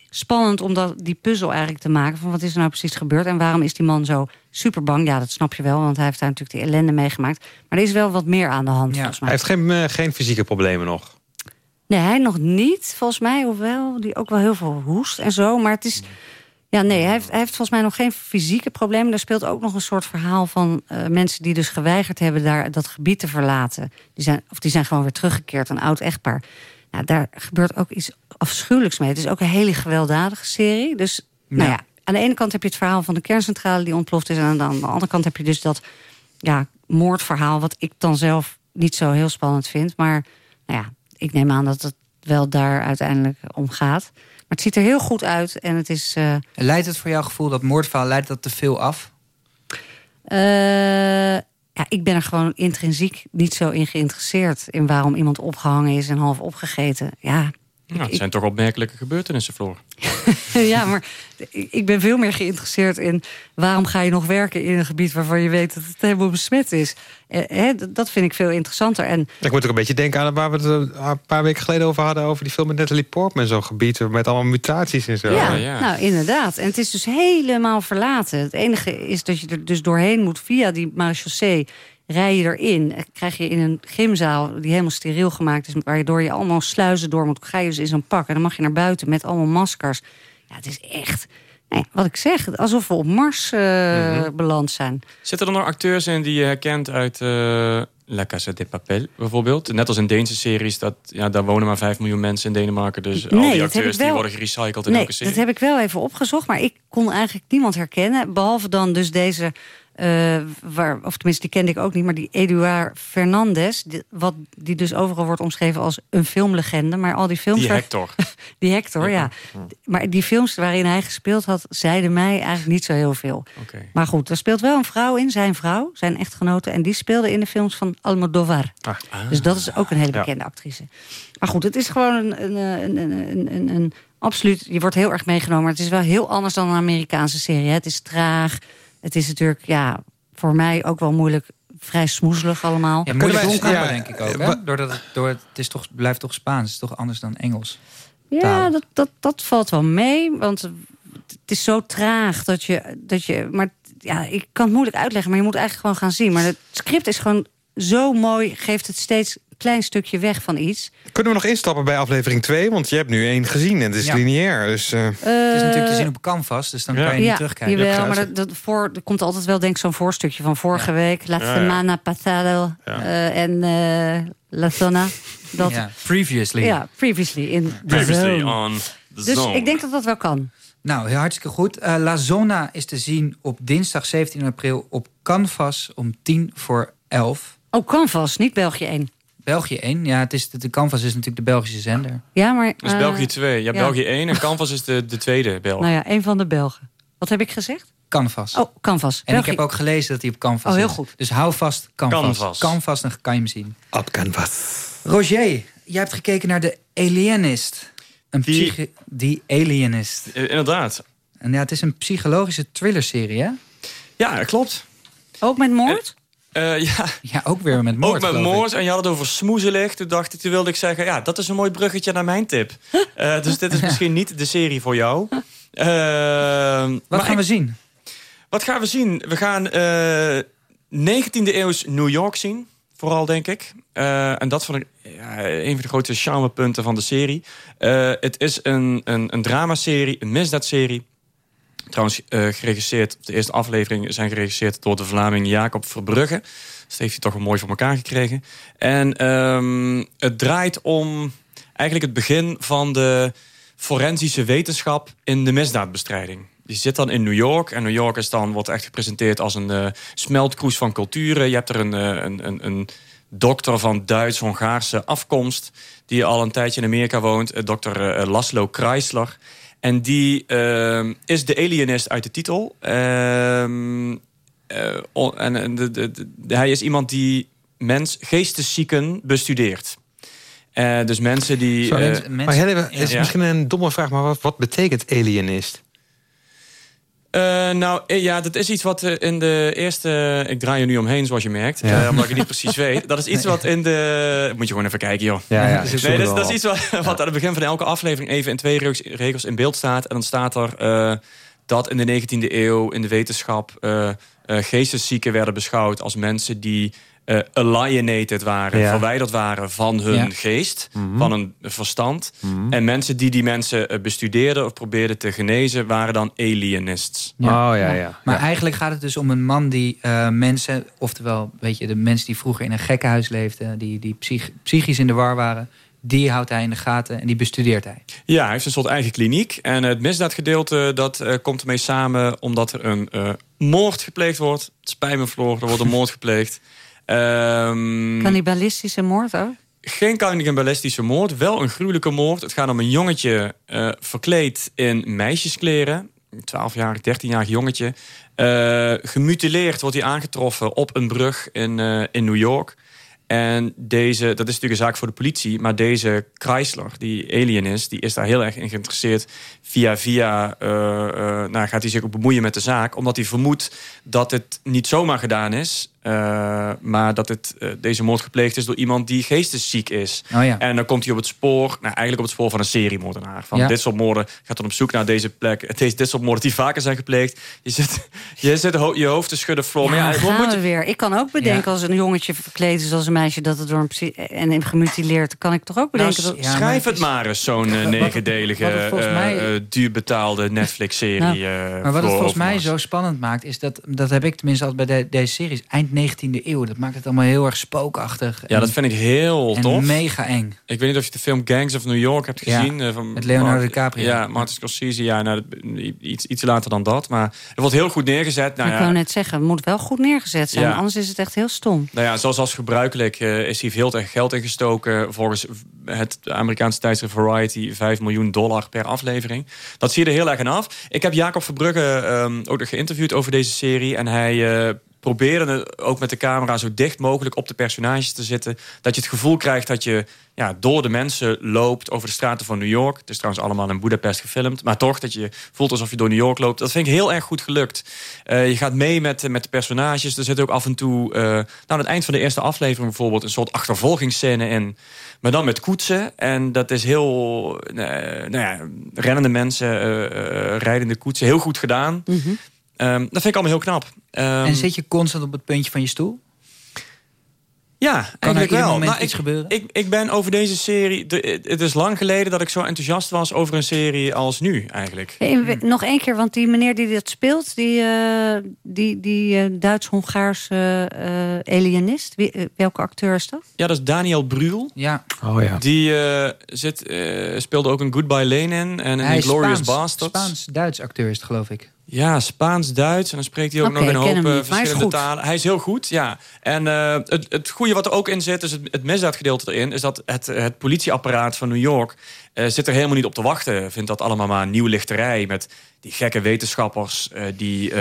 spannend om dat, die puzzel eigenlijk te maken... van wat is er nou precies gebeurd en waarom is die man zo super bang? Ja, dat snap je wel, want hij heeft daar natuurlijk die ellende meegemaakt. Maar er is wel wat meer aan de hand, volgens mij. Hij heeft geen, eh, geen fysieke problemen nog. Nee, hij nog niet, volgens mij. Hoewel, die ook wel heel veel hoest en zo. Maar het is... Ja, nee, hij heeft, hij heeft volgens mij nog geen fysieke problemen. Er speelt ook nog een soort verhaal van eh, mensen die dus geweigerd hebben... daar dat gebied te verlaten. Die zijn, of die zijn gewoon weer teruggekeerd, een oud echtpaar. Nou, daar gebeurt ook iets afschuwelijks mee. Het is ook een hele gewelddadige serie. Dus, nou ja, aan de ene kant heb je het verhaal van de kerncentrale... die ontploft is. En aan de, aan de andere kant heb je dus dat ja, moordverhaal... wat ik dan zelf niet zo heel spannend vind. Maar nou ja, ik neem aan dat het wel daar uiteindelijk om gaat. Maar het ziet er heel goed uit en het is... eh, Leidt het voor jouw gevoel, dat moordverhaal, leidt dat te veel af? eh, ja, ik ben er gewoon intrinsiek niet zo in geïnteresseerd... in waarom iemand opgehangen is en half opgegeten. Ja, Nou, het zijn toch opmerkelijke gebeurtenissen, Floor. ja, maar ik ben veel meer geïnteresseerd in... waarom ga je nog werken in een gebied waarvan je weet dat het helemaal besmet is. Eh, hè, dat vind ik veel interessanter. En Ik moet ook een beetje denken aan waar we het eh, een paar weken geleden over hadden... over die film met Natalie Portman, zo'n gebied met allemaal mutaties en zo. Ja, nou inderdaad. En het is dus helemaal verlaten. Het enige is dat je er dus doorheen moet via die marechaussee. Rij je erin, krijg je in een gymzaal die helemaal steriel gemaakt is... waardoor je allemaal sluizen door moet. Ga je dus in zo'n pak en dan mag je naar buiten met allemaal maskers. Ja, het is echt, nou ja, wat ik zeg, alsof we op Mars eh, Mhm. beland zijn. Zitten er nog acteurs in die je herkent uit eh La Casa de Papel bijvoorbeeld? Net als in Deense series, dat, ja, daar wonen maar 5 miljoen mensen in Denemarken. Dus al Nee, die dat heb acteurs die worden gerecycled in nee, elke serie. dat heb ik wel even opgezocht, maar ik kon eigenlijk niemand herkennen. Behalve dan dus deze, eh, waar, of tenminste die kende ik ook niet... maar die Eduard Fernandez, die, wat, die dus overal wordt omschreven als een filmlegende. Maar al die films... Die Hector. die Hector, ja. Maar die films waarin hij gespeeld had, zeiden mij eigenlijk niet zo heel veel. Maar goed, er speelt wel een vrouw in, zijn vrouw, zijn echtgenote... en die speelde in de films van Almodovar. Dus dat is ook een hele Ja. bekende actrice. Maar goed, het is gewoon een, een, een, een, een, een, absoluut... Je wordt heel erg meegenomen, maar het is wel heel anders dan een Amerikaanse serie. hè. Het is traag. Het is natuurlijk, ja, voor mij ook wel moeilijk... vrij smoezelig allemaal. Ja, moeilijk wij- donker, ja, denk ik ook. eh, Hè? Doordat het, door het, het is toch, blijft toch Spaans, het is toch anders dan Engels. Ja, dat, dat, dat valt wel mee. Want het is zo traag dat je. Dat je maar ja, ik kan het moeilijk uitleggen, maar je moet eigenlijk gewoon gaan zien. Maar het script is gewoon zo mooi, geeft het steeds een klein stukje weg van iets. Kunnen we nog instappen bij aflevering 2? Want je hebt nu één gezien en het is Ja. lineair. Dus, eh, het is natuurlijk te zien op canvas, dus dan kan je niet ja, terugkijken. Jawel, Ja, maar dat, dat voor, er komt altijd wel denk ik zo'n voorstukje van vorige week. La Ja, ja. semana pasado eh, en eh, La zona. Dat, ja. Ja, previously. previously in the Previously zone. on the Dus zone. ik denk dat dat wel kan. Nou, heel hartstikke goed. Eh, La Zona is te zien op dinsdag 17 april op Canvas om 10 voor 11. Oh, Canvas, niet België 1. België 1. Ja, het is, de, de Canvas is natuurlijk de Belgische zender. Ja, maar... Dat is eh, België 2. Ja, ja. België 1 en Canvas is de, de tweede Belg. Nou ja, een van de Belgen. Wat heb ik gezegd? Canvas. Oh, Canvas. en België. ik heb ook gelezen dat hij op Canvas Oh, heel is. goed. Dus hou vast Canvas. Canvas. Canvas, dan kan je hem zien. op canvas. Roger, jij hebt gekeken naar de Alienist. Een Die- Die Alienist. Eh, inderdaad. En ja, het is een psychologische thrillerserie, hè? Ja, dat klopt. Ook met moord? Eh, ja, Ja, ook weer met moord. ook met ik. moord. En je had het over smoezelig. Toen dacht ik, toen wilde ik zeggen... ja, dat is een mooi bruggetje naar mijn tip. Eh, dus dit is misschien niet de serie voor jou. Eh, Wat maar gaan ik- we zien? Wat gaan we zien? We gaan eh 19e eeuws New York zien. Vooral, denk ik. En dat van ja, een van de grote charmepunten van de serie. Het is een, een, een dramaserie, een misdaadserie. Trouwens, eh, geregisseerd, de eerste afleveringen zijn geregisseerd door de Vlaming Jacob Verbrugge. Dus heeft hij toch wel mooi voor elkaar gekregen. En ehm, het draait om eigenlijk het begin van de forensische wetenschap in de misdaadbestrijding. Die zit dan in New York. En New York is dan, wordt echt gepresenteerd als een eh, smeltkroes van culturen. Je hebt er een, eh, een, een, een dokter van Duits-Hongaarse afkomst... die al een tijdje in Amerika woont, uh, dokter uh, Laszlo Kreisler. En die uh, is de alienist uit de titel. Ehm, en de, de, de, hij is iemand die mens, geesteszieken bestudeert. Uh, dus mensen die... Uh, mensen, maar heel is ja. misschien een domme vraag, maar wat, wat betekent alienist? Uh, nou, ja, dat is iets wat in de eerste... Ik draai er nu omheen, zoals je merkt. Ja. omdat ik het niet precies weet. Dat is iets wat in de... Moet je gewoon even kijken, joh. Ja, ja. Nee, dat, is, dat is iets wat, wat aan het begin van elke aflevering... even in twee regels in beeld staat. En dan staat er dat in de 19e eeuw in de wetenschap... geesteszieken werden beschouwd als mensen die uh, alienated waren, ja. verwijderd waren van hun ja. geest, mm -hmm. van hun verstand. Mm -hmm. En mensen die die mensen uh, bestudeerden of probeerden te genezen, waren dan alienists. Ja. Oh ja, ja. Maar eigenlijk gaat het dus om een man die uh, mensen, oftewel, weet je, de mensen die vroeger in een gekkenhuis leefden, die, die psych psychisch in de war waren, die houdt hij in de gaten en die bestudeert hij. Ja, hij heeft een soort eigen kliniek. En het misdaadgedeelte dat uh, komt ermee samen omdat er een uh, moord gepleegd wordt. Het spijt me, Floor, er wordt een moord gepleegd. Um, Cannibalistische moord ook? Geen cannibalistische moord, wel een gruwelijke moord. Het gaat om een jongetje uh, verkleed in meisjeskleren. 12-jarig, 13-jarig jongetje. Uh, gemutileerd wordt hij aangetroffen op een brug in, uh, in New York. En deze, dat is natuurlijk een zaak voor de politie... maar deze Chrysler, die alien is... die is daar heel erg in geïnteresseerd. Via via uh, uh, nou, gaat hij zich ook bemoeien met de zaak... omdat hij vermoedt dat het niet zomaar gedaan is... Uh, maar dat het, deze moord gepleegd is door iemand die geestesziek is. Oh ja. En dan komt hij op het spoor, nou, eigenlijk op het spoor van een seriemoordenaar. Van Ja. dit soort moorden gaat dan op zoek naar deze plek. Deze, dit soort moorden die vaker zijn gepleegd. Je zit je, zit ho- je hoofd te schudden, Floor. Ja, ja, gaan moet we weer. Ik kan ook bedenken als een jongetje verkleed is als een meisje... dat het door een en gemutileerd, kan ik toch ook Nou, bedenken... dat... schrijf het maar eens, zo'n eh, negendelige, mij- eh, eh, duurbetaalde Netflix-serie. Nou, eh, maar wat het volgens mij Overmars. zo spannend maakt, is dat, dat heb ik tenminste altijd bij de- deze series, eind 19e eeuw. Dat maakt het allemaal heel erg spookachtig. Ja, dat vind ik heel en tof. mega eng. Ik weet niet of je de film Gangs of New York hebt gezien. eh, van met Leonardo DiCaprio. Ja, Martin Scorsese. Ja, nou, iets, iets later dan dat. Maar het wordt heel goed neergezet. Nou, ik ja, wou net zeggen, het moet wel goed neergezet zijn. Ja. Anders is het echt heel stom. Nou ja, zoals als gebruikelijk eh, is hier veel te geld ingestoken. Volgens het Amerikaanse tijdschrift Variety 5 miljoen dollar per aflevering. Dat zie je er heel erg aan af. Ik heb Jacob Verbrugge ehm, ook nog geïnterviewd over deze serie. En hij eh, probeerde het ook met de camera zo dicht mogelijk op de personages te zitten. Dat je het gevoel krijgt dat je ja, door de mensen loopt over de straten van New York. Het is trouwens allemaal in Budapest gefilmd. Maar toch, dat je voelt alsof je door New York loopt. Dat vind ik heel erg goed gelukt. Eh, je gaat mee met, met de personages. Er zit ook af en toe, eh, nou, aan het eind van de eerste aflevering bijvoorbeeld... een soort achtervolgingsscène in. Maar dan met koetsen. En dat is heel... eh, nou ja, rennende mensen, rijdende koetsen. Heel goed gedaan. Ehm, dat vind ik allemaal heel knap. Ehm, en zit je constant op het puntje van je stoel? ja, Kan er wel. moment Nou, iets ik, gebeuren? Ik, ik ben over deze serie... De, het is lang geleden dat ik zo enthousiast was over een serie als nu, eigenlijk. Hey, we- Nog één keer, want die meneer die dat speelt... die, eh, die, die eh, Duits-Hongaarse eh, alienist... Wie, welke acteur is dat? Ja, dat is Daniel Brühl. Ja. Oh ja. Die eh, zit, eh, speelde ook een Goodbye Lane in. En een is Glorious Spaans, Bastards. Spaans-Duits acteur is het, geloof ik. Ja, Spaans-Duits. En dan spreekt hij ook nog een hoop eh, niet, maar hij is verschillende talen. Hij is heel goed, ja. En eh, het, het goede wat er ook in zit, dus het, het misdaadgedeelte erin... is dat het, het politieapparaat van New York eh, zit er helemaal niet op te wachten. Vindt dat allemaal maar nieuw lichterij met die gekke wetenschappers... eh, die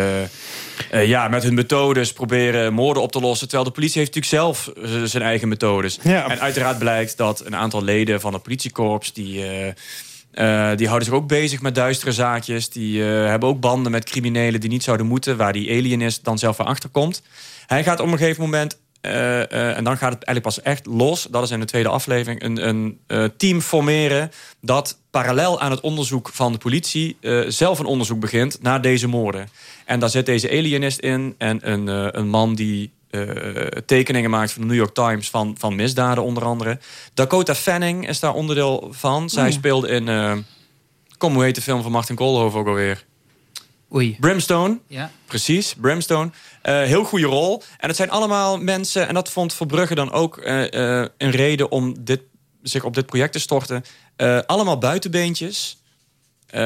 ja, met hun methodes proberen moorden op te lossen. Terwijl de politie heeft natuurlijk zelf zijn eigen methodes. Ja. En uiteraard blijkt dat een aantal leden van het politiekorps... die... eh, die houden zich ook bezig met duistere zaakjes. Die eh, hebben ook banden met criminelen die niet zouden moeten... waar die alienist dan zelf weer achterkomt. Hij gaat op een gegeven moment... eh, en dan gaat het eigenlijk pas echt los. Dat is in de tweede aflevering. Een, een team formeren dat parallel aan het onderzoek van de politie... zelf een onderzoek begint naar deze moorden. En daar zit deze alienist in. En een, een man die tekeningen maakt van de New York Times... Van, van misdaden onder andere. Dakota Fanning is daar onderdeel van. Zij Oh speelde in... eh, kom, hoe heet de film van Martin Koolhoven ook alweer? Oei. Brimstone. Ja. Precies, Brimstone. Eh, heel goede rol. En het zijn allemaal mensen... en dat vond Verbrugge dan ook eh, eh, een reden om dit, zich op dit project te storten. Eh, allemaal buitenbeentjes. Eh,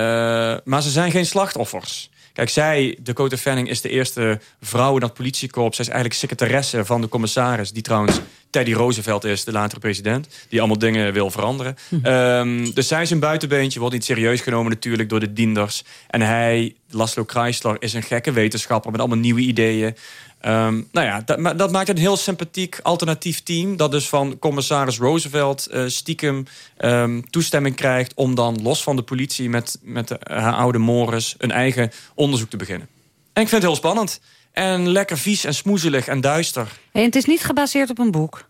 maar ze zijn geen slachtoffers. Kijk, zij, Dakota Fanning, is de eerste vrouw in dat politiekorps. Zij is eigenlijk secretaresse van de commissaris... die trouwens Teddy Roosevelt is, de latere president. Die allemaal dingen wil veranderen. Ehm, dus zij is een buitenbeentje, wordt niet serieus genomen natuurlijk door de dienders. En hij, Laszlo Kreisler, is een gekke wetenschapper met allemaal nieuwe ideeën. Ehm, nou ja, dat, dat maakt een heel sympathiek alternatief team. Dat dus van commissaris Roosevelt eh, stiekem ehm, toestemming krijgt... om dan los van de politie met, met haar oude Morris... een eigen onderzoek te beginnen. En ik vind het heel spannend. En lekker vies en smoezelig en duister. En het is niet gebaseerd op een boek.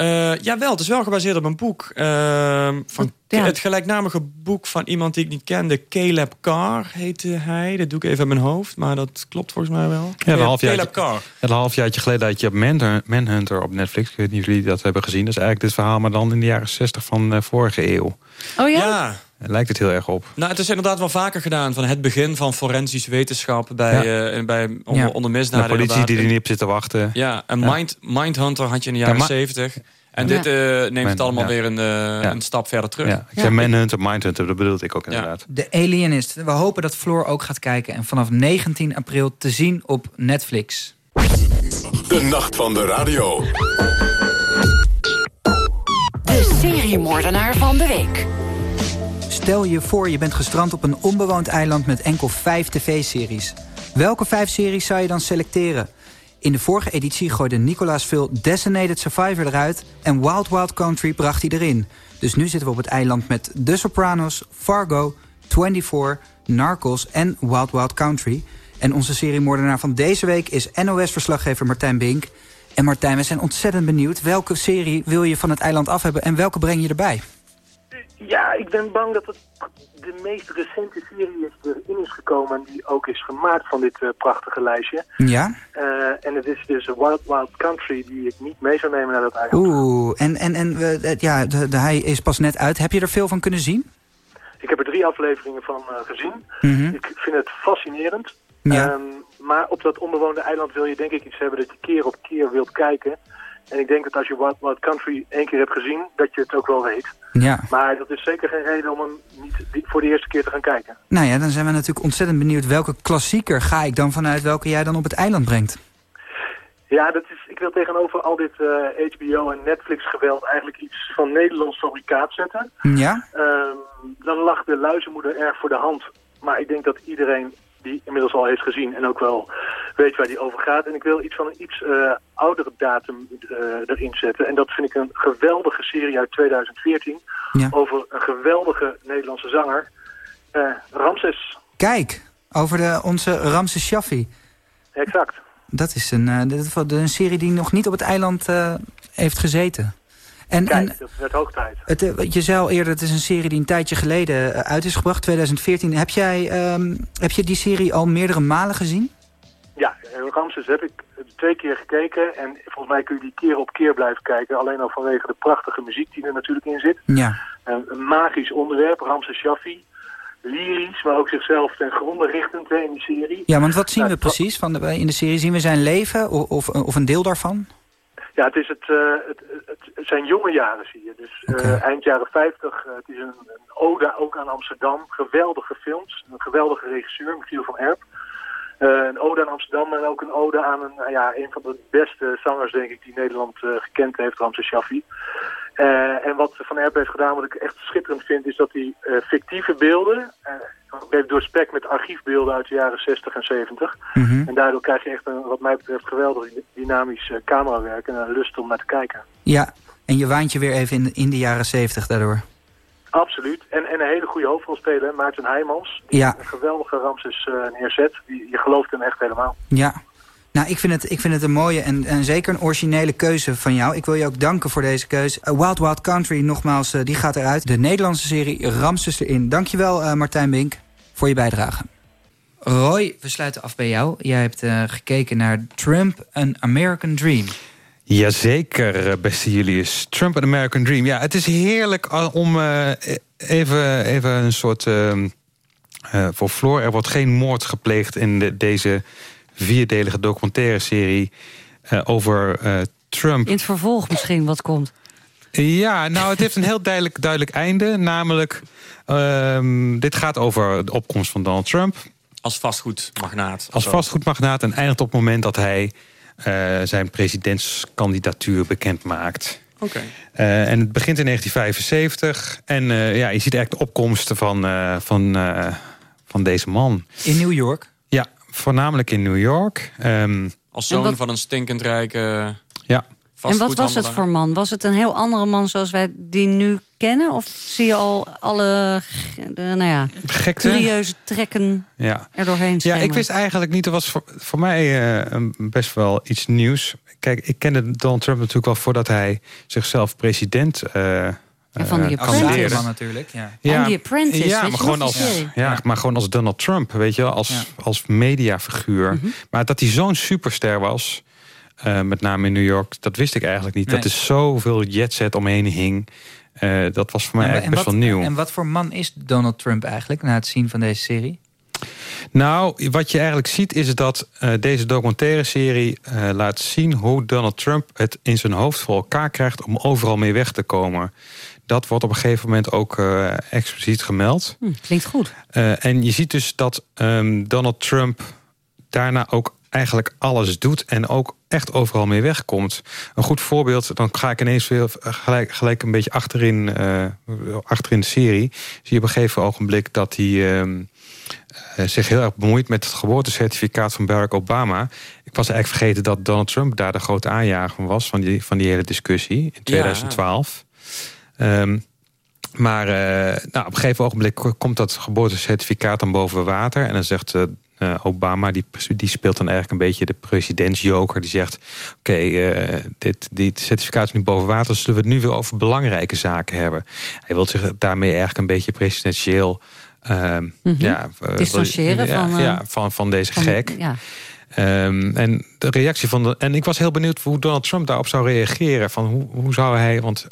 Eh jawel, het is wel gebaseerd op een boek. ehm, van Ja. Het gelijknamige boek van iemand die ik niet kende. Caleb Carr heette hij. Dat doe ik even uit mijn hoofd. Maar dat klopt volgens mij wel. Ja, een Caleb Carr. een halfjaartje geleden had je op Manhunter, Manhunter op Netflix. Ik weet niet of jullie dat hebben gezien. Dat is eigenlijk dit verhaal, maar dan in de jaren 60 van de vorige eeuw. Oh ja? Ja. Lijkt het heel erg op. Nou, het is inderdaad wel vaker gedaan. Van het begin van forensisch wetenschap bij, Ja. eh, bij onder, Ja. onder De politie inderdaad. die er niet op zit te wachten. Ja, en Ja. Mind, Mindhunter had je in de Ja, jaren 70. En Ja. dit eh, neemt Man- het allemaal ja. weer een, eh, Ja. een stap verder terug. Ja, ik zei Manhunter, Mindhunter, dat bedoelde ik ook inderdaad. De Alienist. We hopen dat Floor ook gaat kijken. En vanaf 19 april te zien op Netflix. De nacht van de radio. De seriemoordenaar van de week. Stel je voor je bent gestrand op een onbewoond eiland met enkel vijf tv-series. Welke vijf series zou je dan selecteren? In de vorige editie gooide Nicolaas Phil Designated Survivor eruit... en Wild Wild Country bracht hij erin. Dus nu zitten we op het eiland met The Sopranos, Fargo, 24, Narcos en Wild Wild Country. En onze seriemoordenaar van deze week is NOS-verslaggever Martijn Bink. En Martijn, we zijn ontzettend benieuwd. Welke serie wil je van het eiland af hebben en welke breng je erbij? Ja, ik ben bang dat het de meest recente serie is die erin is gekomen... en die ook is gemaakt van dit eh, prachtige lijstje. Ja? Eh, en het is dus Wild Wild Country die ik niet mee zou nemen naar dat eiland. Oeh, en, en, en eh, ja, de, de, hij is pas net uit. Heb je er veel van kunnen zien? Ik heb er drie afleveringen van gezien. Mhm. Ik vind het fascinerend. Ja. Ehm, maar op dat onbewoonde eiland wil je denk ik iets hebben dat je keer op keer wilt kijken. En ik denk dat als je Wild Wild Country één keer hebt gezien, dat je het ook wel weet. Ja. Maar dat is zeker geen reden om hem niet voor de eerste keer te gaan kijken. Nou ja, dan zijn we natuurlijk ontzettend benieuwd... welke klassieker ga ik dan vanuit welke jij dan op het eiland brengt? Ja, dat is, ik wil tegenover al dit eh, HBO en Netflix geweld eigenlijk iets van Nederlands fabrikaat zetten. Ja? Ehm, dan lag de luizenmoeder erg voor de hand. Maar ik denk dat iedereen die inmiddels al heeft gezien en ook wel weet waar die over gaat. En ik wil iets van een iets eh, oudere datum eh, erin zetten. En dat vind ik een geweldige serie uit 2014 Ja. over een geweldige Nederlandse zanger, eh, Ramses. Kijk, over de, onze Ramses Shaffi. Exact. Dat is een, een serie die nog niet op het eiland heeft gezeten. En, Kijk, en dat werd hoog tijd. het, eh, je zei al eerder, het is een serie die een tijdje geleden eh, uit is gebracht, 2014. Heb, jij, ehm, heb je die serie al meerdere malen gezien? Ja, Ramses heb ik twee keer gekeken en volgens mij kun je die keer op keer blijven kijken. Alleen al vanwege de prachtige muziek die er natuurlijk in zit. Ja. Een, magisch onderwerp, Ramses Shaffi. Lyrisch, maar ook zichzelf ten gronde richtend in die serie. Ja, want wat zien Nou, we precies van de, in de serie? Zien we zijn leven of, of een deel daarvan? Ja, het, is het, eh, het, het, zijn jonge jaren, zie je. Dus eh, eind jaren 50. eh, het is een, een ode ook aan Amsterdam. Geweldige films. Een geweldige regisseur, Michiel van Erp. Een ode aan Amsterdam en ook een ode aan een, ja, een van de beste zangers, denk ik, die Nederland gekend heeft, Ramses Shaffi. Eh, en wat Van Erp heeft gedaan, wat ik echt schitterend vind, is dat hij eh, fictieve beelden, eh heeft doorspekt met archiefbeelden uit de jaren 60 en 70. Mhm. En daardoor krijg je echt een, wat mij betreft, geweldig dynamisch camerawerk en een lust om naar te kijken. Ja, en je waant je weer even in, in de jaren zeventig daardoor. Absoluut. En, en een hele goede hoofdrolspeler, Maarten Heijmans. Die Ja. een geweldige Ramses neerzet. Die, je gelooft hem echt helemaal. Ja. Nou, ik vind het, ik vind het een mooie en, en zeker een originele keuze van jou. Ik wil je ook danken voor deze keuze. Uh, Wild Wild Country, nogmaals, eh, die gaat eruit. De Nederlandse serie Ramses erin. Dankjewel, eh Martijn Bink, voor je bijdrage. Roy, we sluiten af bij jou. Jij hebt eh, gekeken naar Trump, An American Dream. Jazeker, eh, beste Julius. Trump en American Dream. Ja, het is heerlijk om eh, even, even een soort... ehm, eh, voor Floor, er wordt geen moord gepleegd in de, deze vierdelige documentaire serie eh, over eh, Trump. In het vervolg misschien wat komt. Ja, nou, het heeft een heel duidelijk, duidelijk einde. Namelijk, ehm, dit gaat over de opkomst van Donald Trump. Als vastgoedmagnaat. Als Zo. vastgoedmagnaat en eindigt op het moment dat hij eh, zijn presidentskandidatuur bekend maakt. Oké. Eh, en het begint in 1975. En eh, ja, je ziet eigenlijk de opkomsten van, eh, van, eh, van deze man. In New York? Voornamelijk in New York. Ehm, Als zoon wat- van een stinkend rijke ja. En wat was het voor man? Was het een heel andere man zoals wij die nu kennen? Of zie je al alle de, nou ja, Gekte? curieuze trekken Ja. er doorheen Ja, ik wist eigenlijk niet. Er was voor, voor mij eh, een- best wel iets nieuws. Kijk, ik kende Donald Trump natuurlijk wel voordat hij zichzelf president eh En van die eh, Apprentice. natuurlijk, ja. En die Apprentice, ja, maar gewoon als, ja, maar gewoon als Donald Trump, weet je, wel, als, als mediafiguur. Mhm. Maar dat hij zo'n superster was, eh, met name in New York, dat wist ik eigenlijk niet. Nee. Dat er zoveel jetset omheen hing. Eh, dat was voor mij En- eigenlijk en best wat, wel nieuw. En wat voor man is Donald Trump eigenlijk na het zien van deze serie? Nou, wat je eigenlijk ziet is dat eh, deze documentaire serie eh, laat zien hoe Donald Trump het in zijn hoofd voor elkaar krijgt om overal mee weg te komen. Dat wordt op een gegeven moment ook eh, expliciet gemeld. Hm, klinkt goed. Eh, en je ziet dus dat ehm, Donald Trump daarna ook eigenlijk alles doet en ook echt overal mee wegkomt. Een goed voorbeeld, dan ga ik ineens weer gelijk, gelijk een beetje achterin, eh, achterin de serie. Zie je op een gegeven ogenblik dat hij ehm, eh, zich heel erg bemoeit met het geboortecertificaat van Barack Obama. Ik was eigenlijk vergeten dat Donald Trump daar de grote aanjager van was van die, van die hele discussie in 2012. Ehm, maar eh, nou, op een gegeven ogenblik komt dat geboortecertificaat dan boven water. En dan zegt eh, eh, Obama, die, die speelt dan eigenlijk een beetje de presidentsjoker. Die zegt, oké, dit, dit certificaat is nu boven water. Zullen we het nu weer over belangrijke zaken hebben. Hij wil zich daarmee eigenlijk een beetje presidentieel... Mhm. ja, Distancieren ja, van, ja, van, van deze van- gek. Ja. Ehm, en de reactie van de. En ik was heel benieuwd hoe Donald Trump daarop zou reageren. Van hoe, hoe zou hij. Want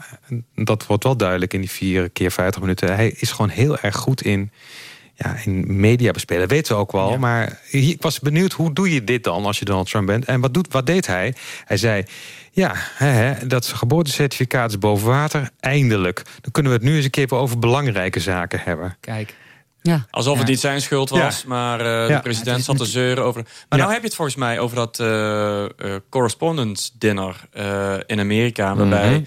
dat wordt wel duidelijk in die vier keer 50 minuten. Hij is gewoon heel erg goed in. Ja, in media bespelen. Dat weten we ook wel. Maar ik was benieuwd, hoe doe je dit dan als je Donald Trump bent? En wat, doet, wat deed hij? Hij zei, ja, hè, hè, dat geboortecertificaat is boven water. Eindelijk. Dan kunnen we het nu eens een keer over belangrijke zaken hebben. Kijk. Ja. Alsof het Ja. niet zijn schuld was, Ja. maar eh, Ja. de president zat te zeuren over... Maar Ja. nou heb je het volgens mij over dat eh eh, correspondence dinner eh, in Amerika... waarbij Mhm.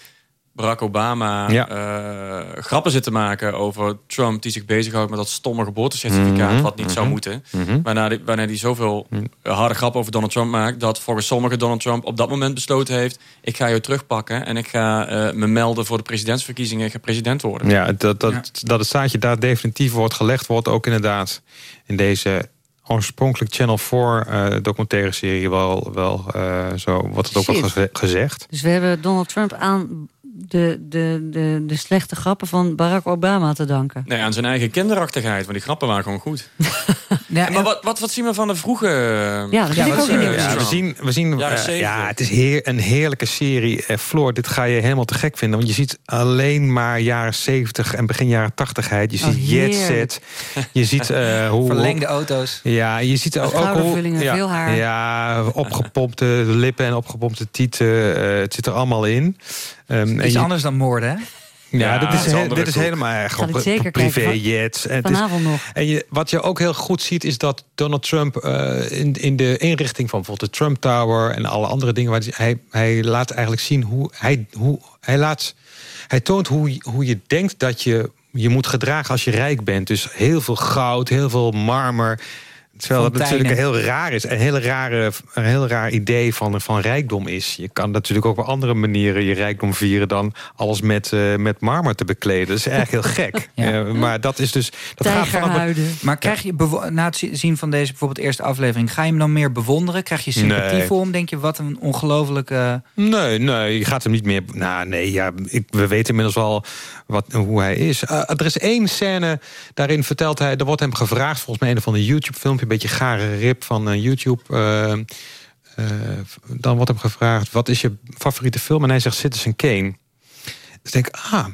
Barack Obama Ja. eh, grappen zit te maken over Trump... die zich bezighoudt met dat stomme geboortecertificaat... Mhm. wat niet zou Mhm. moeten. Mhm. Waarna die, wanneer hij zoveel eh, harde grappen over Donald Trump maakt... dat volgens sommigen Donald Trump op dat moment besloten heeft... ik ga je terugpakken en ik ga eh, me melden voor de presidentsverkiezingen... ik ga president worden. Ja, dat, dat, dat het zaadje daar definitief wordt gelegd, wordt ook inderdaad in deze oorspronkelijk Channel 4 eh, documentaire serie wel, wel eh, zo wordt het ook geze- gezegd. Dus we hebben Donald Trump aan de, de, de, de slechte grappen van Barack Obama te danken. Nee, aan zijn eigen kinderachtigheid, want die grappen waren gewoon goed. Ja, maar wat, wat, wat zien we van de vroege... Ja, dat vind ik wat, ook eh, benieuwd. Ja, we zien, we zien eh, 70. ja, het is heer, een heerlijke serie. Eh, Floor, dit ga je helemaal te gek vinden. Want je ziet alleen maar jaren 70 en begin jaren 80heid. Je Oh, ziet jet heerlijk. set. Je ziet eh, hoe... Verlengde auto's. Ja, je ziet ook, ook hoe... Ja, veel haar. ja, opgepompte lippen en opgepompte tieten. eh, het zit er allemaal in. Ehm, en Iets je- anders dan moorden, hè? Ja, dit dat is, he- dit is helemaal erg. Op zeker kijken. privéjets. En het is- Vanavond nog. en je, wat je ook heel goed ziet is dat Donald Trump eh, in, in de inrichting van bijvoorbeeld de Trump Tower en alle andere dingen, waar hij, hij laat eigenlijk zien hoe hij, hoe, hij laat, hij toont hoe, hoe je denkt dat je je moet gedragen als je rijk bent. Dus heel veel goud, heel veel marmer. Terwijl het Fonteinen. natuurlijk heel raar is. Een heel, rare, een heel raar idee van, van rijkdom is. Je kan natuurlijk ook op andere manieren je rijkdom vieren... dan alles met, eh, met marmer te bekleden. Dat is eigenlijk heel gek. Ja. Eh, maar dat is dus... Dat gaat vanaf. Maar krijg je na het zi- zien van deze bijvoorbeeld eerste aflevering, ga je hem dan meer bewonderen? Krijg je sympathie Nee. voor hem? Denk je wat een ongelofelijke. Nee, nee, je gaat hem niet meer... Nou, nee, ja, ik, we weten inmiddels wel wat, hoe hij is. Eh, er is één scène, daarin vertelt hij... er wordt hem gevraagd, volgens mij een van de YouTube-filmpje... beetje gare rip van eh, YouTube... eh, eh, dan wordt hem gevraagd, wat is je favoriete film? En hij zegt Citizen Kane. Dus ik denk, ah,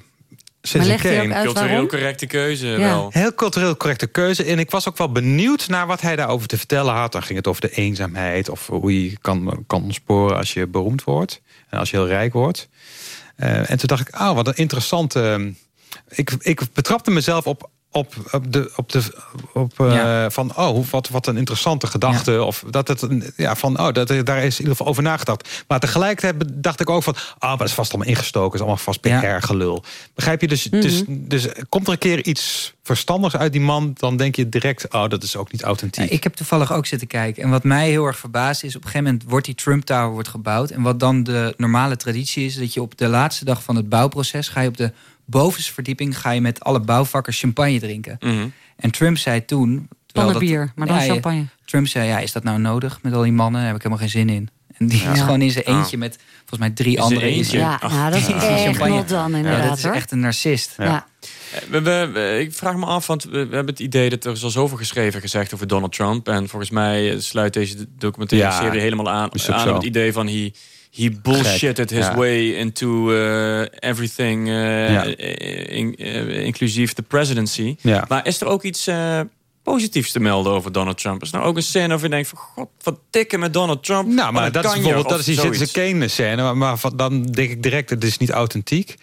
Citizen legt hij ook Kane. uit Cultureel waarom? correcte keuze Ja. wel. Heel cultureel correcte keuze. En ik was ook wel benieuwd naar wat hij daarover te vertellen had. Dan ging het over de eenzaamheid. Of hoe je kan, kan ontsporen als je beroemd wordt. En als je heel rijk wordt. Eh, en toen dacht ik, ah, wat een interessante... Ik, ik betrapte mezelf op op, op de, op de op, eh, van oh wat, wat een interessante gedachte. Of dat het ja van oh dat daar is in ieder geval over nagedacht. Maar tegelijkertijd dacht ik ook van ah maar dat is vast allemaal ingestoken. Is allemaal vast PR gelul. Begrijp je? Dus, dus dus komt er een keer iets verstandigs uit die man dan denk je direct oh dat is ook niet authentiek. Ja, ik heb toevallig ook zitten kijken. En wat mij heel erg verbaast is... op een gegeven moment wordt die Trump Tower wordt gebouwd. En wat dan de normale traditie is... dat je op de laatste dag van het bouwproces... ga je op de bovenste verdieping... ga je met alle bouwvakkers champagne drinken. En Trump zei toen... terwijl dat- Pannenbier, maar dan Ja, ja, champagne. Trump zei, ja, is dat nou nodig met al die mannen? Daar heb ik helemaal geen zin in. En die Ja. is gewoon in zijn Oh. eentje met volgens mij drie andere. eentje? Ja, nou, dat is echt not dan Ja, inderdaad, dat is echt een narcist. Ja. Eh, We, we- we- ik vraag me af, want we, we hebben het idee dat er is al zoveel geschreven gezegd over Donald Trump. En volgens mij sluit deze documentaire Ja, serie helemaal aan, aan het idee van he, he bullshitted his ja. way into eh, everything, Ja. in- eh, inclusief de presidency. Ja. Maar is er ook iets positiefs te melden over Donald Trump? Is nou ook een scène of je denkt van god, wat dikke met Donald Trump? Nou, maar dat is bijvoorbeeld dat is die. Citizen Kane scène. Maar, maar dan denk ik direct, het is niet authentiek.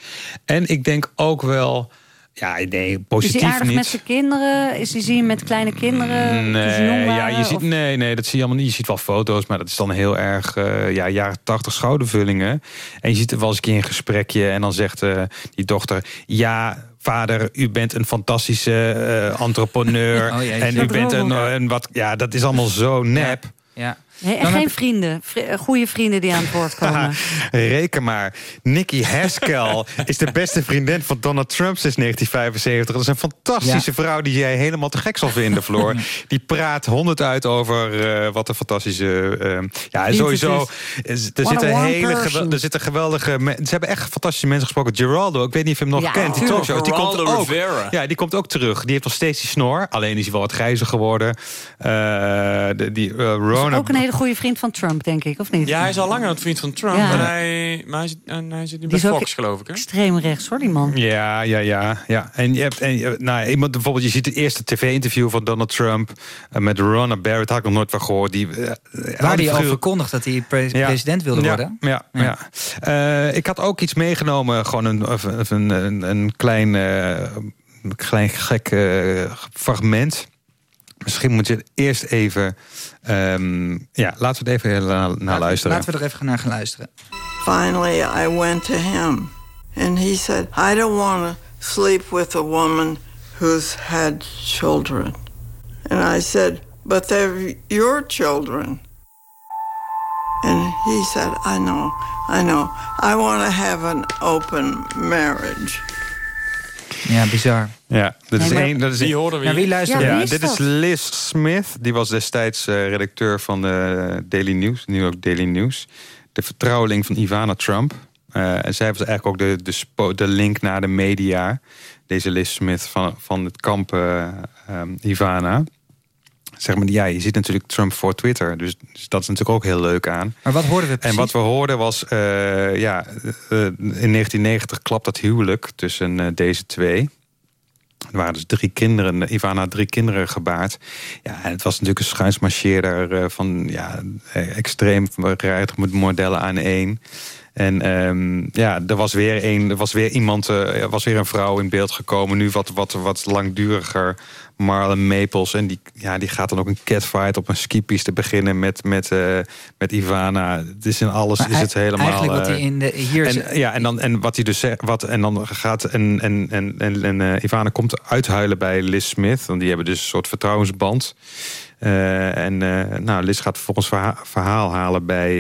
En ik denk ook wel, ja, nee, Is positief hij aardig niet. met zijn kinderen? Is hij zien met kleine kinderen? Nee, ja, je ziet, Of- nee, nee, dat zie je allemaal niet. Je ziet wel foto's, maar dat is dan heel erg eh, ja, jaren tachtig schoudervullingen. En je ziet er wel eens een keer een gesprekje en dan zegt eh, die dochter... ja, vader, u bent een fantastische eh, entrepreneur. Oh, en u bent een, een wat... Ja, dat is allemaal zo nep. Ja. Nee, en geen heb vrienden, vri- eh, goede vrienden die aan het woord komen. Reken maar. Nikki Haskell is de beste vriendin van Donald Trump sinds 1975. Dat is een fantastische vrouw die jij helemaal te gek zal vinden, Floor. Die praat honderd uit over eh, wat een fantastische... eh, ja, sowieso. is. Er zitten hele gewel- er zitten geweldige... Ze hebben echt fantastische mensen gesproken. Geraldo, ik weet niet of je hem nog Ja, kent. Die talkshow. Die komt ook. Rivera. Ja, die komt ook terug. Die heeft nog steeds die snor. Alleen is hij wel wat grijzer geworden. Eh, de, die eh, Rona... Hele goede vriend van Trump, denk ik, of niet? Ja, hij is al langer een vriend van Trump. Ja. En hij, maar hij, zit, en hij zit nu bij Fox, geloof ik. Hè? Extreem rechts, hoor, die man. Ja, ja, ja, ja. En je hebt, en, je- nou, iemand bijvoorbeeld, je ziet het eerste tv-interview van Donald Trump eh, met Ronna Barrett, had ik nog nooit van gehoord. Die, eh, al Waar die hij al verkondigd dat hij pre- Ja. president wilde Ja, worden. Ja, ja. Eh, ik had ook iets meegenomen, gewoon een, of een, of een, een, een klein, klein gek fragment. Misschien moet je het eerst even... ehm, ja, laten we het even naar, naar luisteren. Laten we er even naar gaan luisteren. Finally, I went to him, and he said, I don't want to sleep with a woman who's had children. And I said, But they're your children. And he said, I know, I know. I want to have an open marriage. Ja, bizar. Ja, dat is één. Dat is Wie één- hoorden we wie luistert Ja, er? Wie is dit is? Liz Smith. Die was destijds eh, redacteur van de Daily News. Nu ook Daily News. De vertrouweling van Ivana Trump. Eh, en zij was eigenlijk ook de, de, spo- de link naar de media. Deze Liz Smith van, van het kamp eh, ehm, Ivana. Zeg maar, ja, je ziet natuurlijk Trump voor Twitter. Dus, dus dat is natuurlijk ook heel leuk aan. Maar wat hoorden we En wat we hoorden was, eh, ja, eh, in 1990 klapt dat huwelijk tussen eh, deze twee. Er waren dus drie kinderen, Ivana had drie kinderen gebaard. Ja, en het was natuurlijk een schuinsmarcheerder van ja, extreem rijdig met modellen aan één. En ehm, ja, er was weer een, er was weer iemand, eh, er was weer een vrouw in beeld gekomen. Nu wat, wat, wat langduriger, Marlon Maples. En die, ja, die gaat dan ook een catfight op een skipiste beginnen met, met, eh, met Ivana. Het is in alles Maar is het helemaal. eigenlijk wat hij eh, in de- hier en, ja, en dan en wat hij dus zegt, wat en dan gaat en en en en, en Ivana komt uithuilen bij Liz Smith, want die hebben dus een soort vertrouwensband. Eh, en eh, nou, Liz gaat vervolgens verha- verhaal halen bij,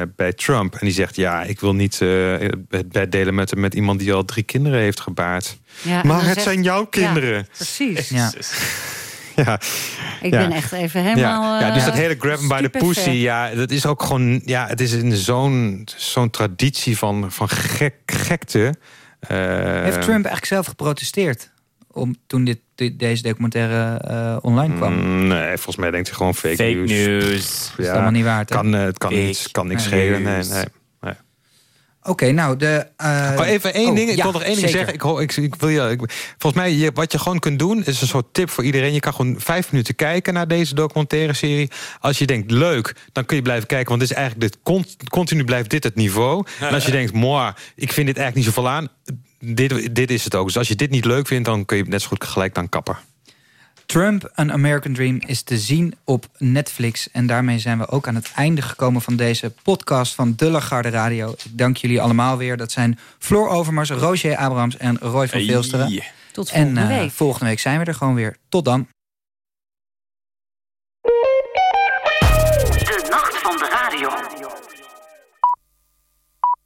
eh, bij Trump. En die zegt, ja, ik wil niet eh, het bed delen met, met iemand die al drie kinderen heeft gebaard. Ja, maar het zegt- zijn jouw Ja, kinderen. precies. Ja. Ja. Ik Ja. ben echt even helemaal... Ja, ja dus dat hele grab by the pussy, ja, dat is ook gewoon, ja, het is in zo'n zo'n traditie van, van gek, gekte. Eh, Heeft Trump eigenlijk zelf geprotesteerd? Om, toen dit, dit- deze documentaire eh, online kwam? Mm, Nee, volgens mij denkt hij gewoon fake, Fake news. news. Is allemaal niet waard, hè? Kan, eh, het kan, Fake niks, kan niks schelen. Nee, nee. nee. Oké, nou, de... eh, Oh, even één oh, ding. Ik ja, wil nog één ding zeggen. Ik, ik, ik wil je, ik, volgens mij, je, wat je gewoon kunt doen, is een soort tip voor iedereen. Je kan gewoon vijf minuten kijken naar deze documentaire serie. Als je denkt, leuk, dan kun je blijven kijken. Want dit is eigenlijk dit, cont- continu blijft dit het niveau. En als je denkt, moi, ik vind dit eigenlijk niet zoveel aan. Dit, dit is het ook. Dus als je dit niet leuk vindt, dan kun je net zo goed gelijk dan kapper. Trump, An American Dream is te zien op Netflix. En daarmee zijn we ook aan het einde gekomen van deze podcast van De Lagarde Radio. Ik dank jullie allemaal weer. Dat zijn Floor Overmars, Roger Abrams en Roy van Hey. Veelsteren. Tot En volgende eh, week. volgende week zijn we er gewoon weer. Tot dan.